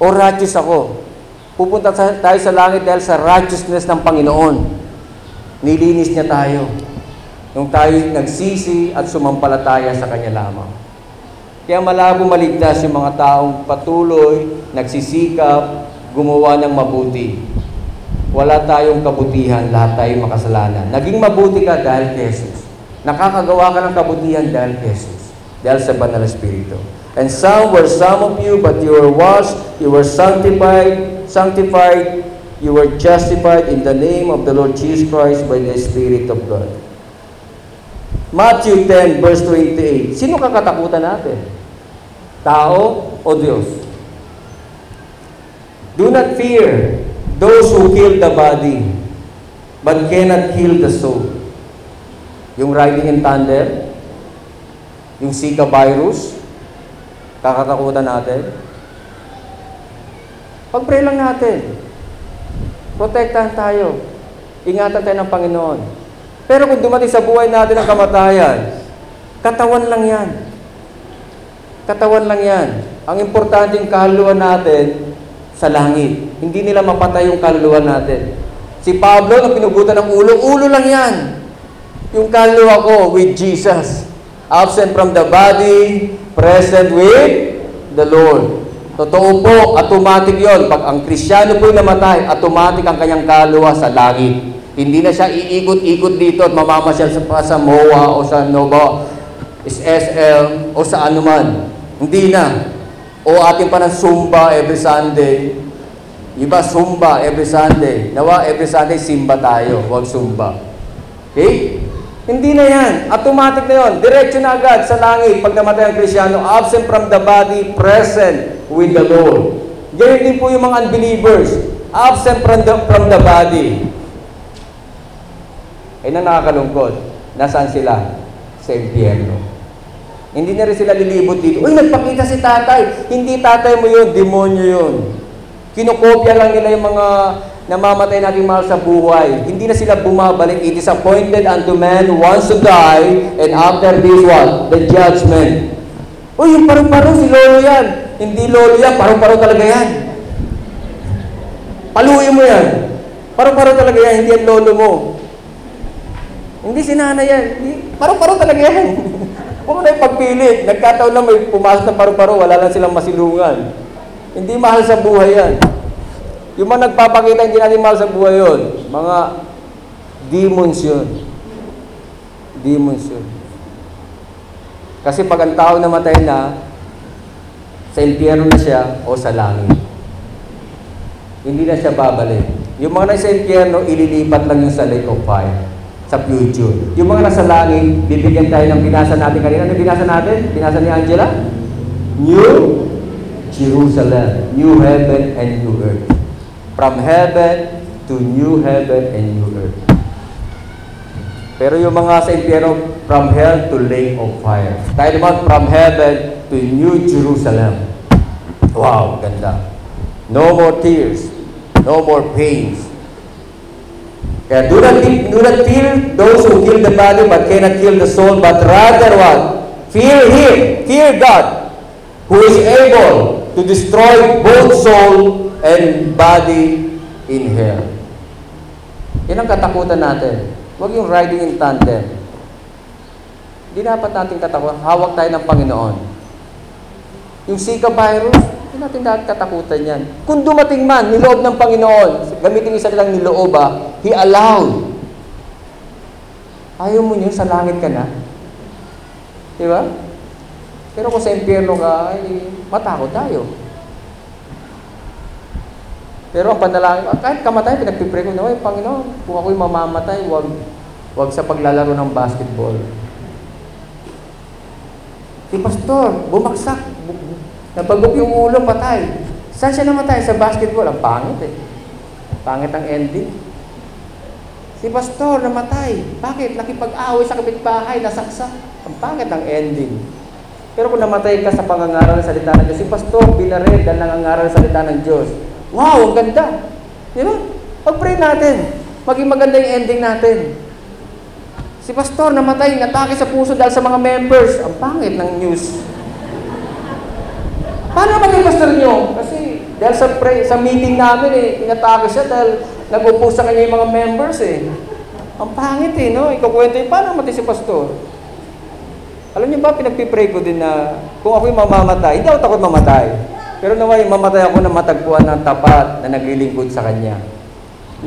O righteous ako. Pupunta tayo sa langit dahil sa righteousness ng Panginoon. Nilinis niya tayo. Nung tayo nagsisi at sumampalataya sa Kanya lamang. Kaya malabo maligtas yung mga taong patuloy, nagsisikap, gumawa ng mabuti. Wala tayong kabutihan, lahat tayo makasalanan. Naging mabuti ka dahil kay Jesus. Nakakagawa ka ng kabutihan dahil Jesus. Dahil sa Banal na Espiritu. And some were some of you, but you were washed, you were sanctified, sanctified, you were justified in the name of the Lord Jesus Christ by the Spirit of God. Matthew 10 verse 28. Sino kakatakutan natin? Tao o Diyos? Do not fear those who kill the body, but cannot kill the soul. Yung riding in tandem, yung Zika virus, kakatakutan natin. Pag-pray lang natin. Protektahan tayo. Ingatan tayo ng Panginoon. Pero kung dumating sa buhay natin ang kamatayan, katawan lang yan. Katawan lang yan. Ang importante yung kaluluwa natin sa langit. Hindi nila mapatay yung kaluluwa natin. Si Pablo, na pinugutan ng ulo, ulo lang yan. Yung kaluluwa ko with Jesus. Absent from the body, present with the Lord. Totoo po, automatic yon. Pag ang Krisyano po'y namatay, automatic ang kanyang kaluluwa sa langit. Hindi na siya iikot-ikot dito at mamamasyal sa, sa MOA o sa Nova, SSL o sa anuman. Hindi na. O atin pa ng Zumba every Sunday. Iba Zumba every Sunday. Nawa every Sunday Simba tayo, huwag Zumba. Okay? Hindi na yan. Automatic na yon. Diretso na agad sa langit pag namatay ang Krisyano. Absent from the body, present with the Lord. Ganyan din po yung mga unbelievers. Absent from the, from the body. Ay na nakakalungkot. Nasaan sila? Sa impyerno. Hindi na rin sila lilibot dito. Uy, nagpakita si tatay. Hindi tatay mo yun, demonyo yun. Kinokopya lang nila yung mga namamatay nating mahal sa buhay. Hindi na sila bumabalik. It is appointed unto man once to die, and after this what? The judgment. Uy, yung paru-paro, si Lolo yan. Hindi Lolo yan, paru-paro talaga yan. Paluin mo yan. Paru-paro talaga yan, hindi yan Lolo mo. Hindi si nanay yan. Paru-paro talaga yan. Huwag mo na ipagpilit. Nagkataon lang may pumasok na paru-paro, wala lang silang masilungan. Hindi mahal sa buhay yan. Yung mga nagpapakita hindi natin mahal sa buhay yun, mga demons yun. Demons yun. Kasi pag ang tao namatay na, sa impyerno na siya o sa langit. Hindi na siya babalik. Yung mga nasa impyerno, ililipat lang yung sa lake of fire sa future. Yung mga nasa langit, bibigyan tayo ng binasa natin kanina. Ano binasa natin? Binasa ni Angela? New Jerusalem, new heaven and new earth. From heaven to new heaven and new earth. Pero yung mga sa impyerno, from hell to lake of fire. Tayo naman, from heaven to new Jerusalem. Wow, ganda. No more tears. No more pains. Kaya do not, do not fear those who kill the body but cannot kill the soul, but rather what? Fear Him, fear God, who is able to destroy both soul and body in hell. Yan ang katakutan natin. Huwag yung riding in tandem. Hindi dapat natin katakutan. Hawak tayo ng Panginoon. Yung Zika virus, hindi natin dapat katakutan yan. Kung dumating man, niloob ng Panginoon, gamitin yung salitang niloob ah, He allowed. Ayaw mo yun, sa langit ka na. Di ba? Pero kung sa impyerno ka, ay matakot tayo. Pero ang panalangin, ah, kahit kamatay, pinagpipray ko ay Panginoon, kung ako'y mamamatay, wag, wag sa paglalaro ng basketball. Si Pastor, bumagsak, bu- nabagok yung ulo, patay. Saan siya namatay? Sa basketball. Ang pangit eh. Pangit ang ending. Si Pastor, namatay. Bakit? Nakipag-away sa kapitbahay, nasaksak. Ang pangit ang ending. Pero kung namatay ka sa pangangaral ng salita ng Diyos, si Pastor, binaril dahil nangangaral ng salita ng Diyos. Wow, ang ganda. Di ba? Pag-pray natin. Maging maganda yung ending natin. Si Pastor namatay, natake sa puso dahil sa mga members. Ang pangit ng news. Paano naman yung pastor nyo? Kasi dahil sa, pray, sa meeting namin eh, inatake siya dahil nag-upo sa kanya yung mga members eh. Ang pangit eh, no? Ikukwento yung paano namatay si pastor. Alam niyo ba, pinagpipray ko din na kung ako'y mamamatay, hindi ako takot mamatay. Pero naway, mamatay ako na matagpuan ng tapat na naglilingkod sa Kanya.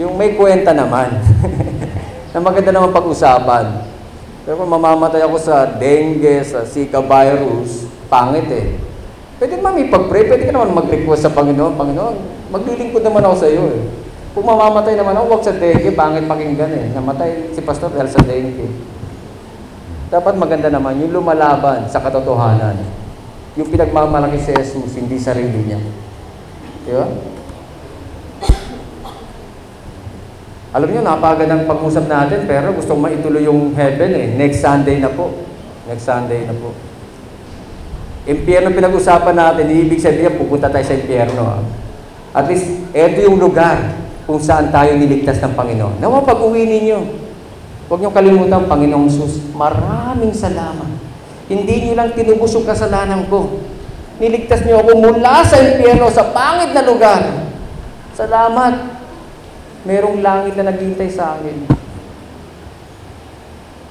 Yung may kwenta naman. na maganda naman pag-usapan. Pero kung mamamatay ako sa dengue, sa Zika virus, pangit eh. Pwede may pag-pray, pwede ka naman mag-request sa Panginoon. Panginoon, maglilingkod naman ako sa iyo eh. Kung mamamatay naman ako, huwag sa dengue, pangit pakinggan eh. Namatay si pastor dahil sa dengue. Dapat maganda naman yung lumalaban sa katotohanan. Yung pinagmamalaki si Jesus, hindi sarili niya. Di ba? Alam niyo, napagandang pag-usap natin, pero gusto kong maituloy yung heaven eh. Next Sunday na po. Next Sunday na po. Impyerno pinag-usapan natin, ibig sabihin, pupunta tayo sa impyerno. ah. At least, eto yung lugar kung saan tayo niligtas ng Panginoon. Nawa pag-uwi ninyo, huwag niyo kalimutan, Panginoong Sus, maraming salamat. Hindi niyo lang tinubos yung kasalanan ko. Niligtas niyo ako mula sa impyerno, sa pangit na lugar. Salamat. Merong langit na naghihintay sa akin.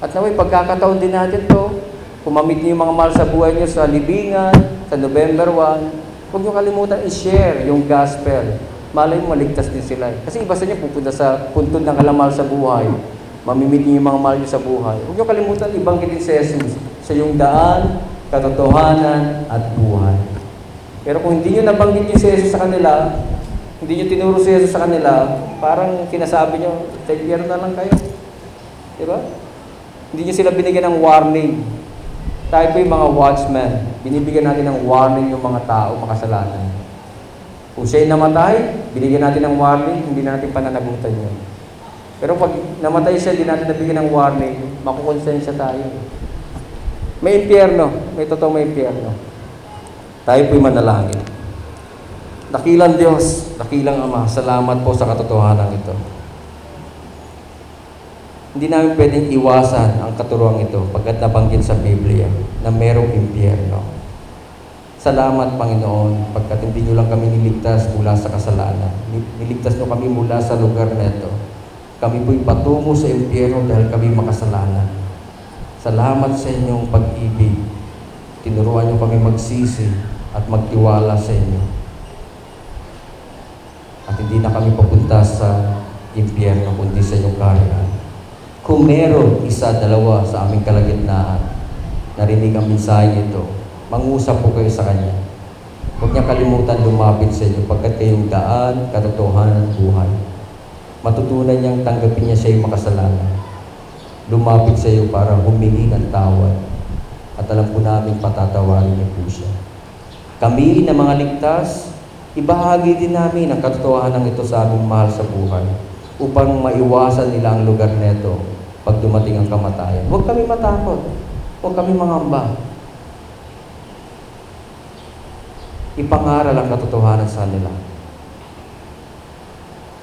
At naway, pagkakataon din natin to, kumamit niyo yung mga mahal sa buhay niyo sa libingan, sa November 1, huwag niyo kalimutan i-share yung gospel. Malay mo, maligtas din sila. eh. Kasi iba sa inyo pupunta sa puntod ng kalamahal sa buhay, mamimit niyo yung mga mahal niyo sa buhay. Huwag niyo kalimutan ibanggitin si Jesus sa yung daan, katotohanan, at buhay. Pero kung hindi niyo nabanggit yung si Jesus sa kanila, hindi niyo tinuro si Jesus sa kanila, parang kinasabi niyo, sa impyerno na lang kayo. Di ba? Hindi niyo sila binigyan ng warning. Tayo po yung mga watchmen. Binibigyan natin ng warning yung mga tao makasalanan. Kung siya'y namatay, binigyan natin ng warning, hindi na natin pananagutan yun. Pero pag namatay siya, hindi natin nabigyan ng warning, makukonsensya tayo. May impyerno. May totoong may impyerno. Tayo po'y manalangin. Dakilang Diyos, dakilang Ama, salamat po sa katotohanan ito. Hindi namin pwedeng iwasan ang katuruang ito pagkat nabanggit sa Biblia na merong impyerno. Salamat, Panginoon, pagkat hindi nyo lang kami niligtas mula sa kasalanan. Ni- Niligtas nyo kami mula sa lugar na ito. Kami po'y patungo sa impyerno dahil kami makasalanan. Salamat sa inyong pag-ibig. Tinuruan nyo kami magsisi at magtiwala sa inyo. At hindi na kami papunta sa impyerno kundi sa inyong kaharian. Kung meron isa, dalawa sa aming kalagitnaan, narinig ang mensahe ito, mangusap po kayo sa Kanya. Huwag niya kalimutan lumapit sa inyo pagkat kayong daan, katotohanan, buhay. Matutunan niyang tanggapin niya sa iyong makasalanan. Lumapit sa iyo para humingi ng tawad. At alam po namin patatawarin niyo po siya. Kami na mga ligtas, ibahagi din namin ang katotohanan ito sa aming mahal sa buhay upang maiwasan nila ang lugar neto pag dumating ang kamatayan. Huwag kami matakot. Huwag kami mangamba. Ipangaral ang katotohanan sa nila.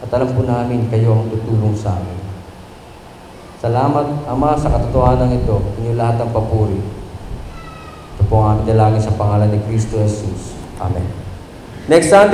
At alam po namin kayo ang tutulong sa amin. Salamat, Ama, sa katotohanan ito. Inyo lahat ang papuri. Ito po ang aming dalangin sa pangalan ni Kristo Jesus. Amen. Next Sunday,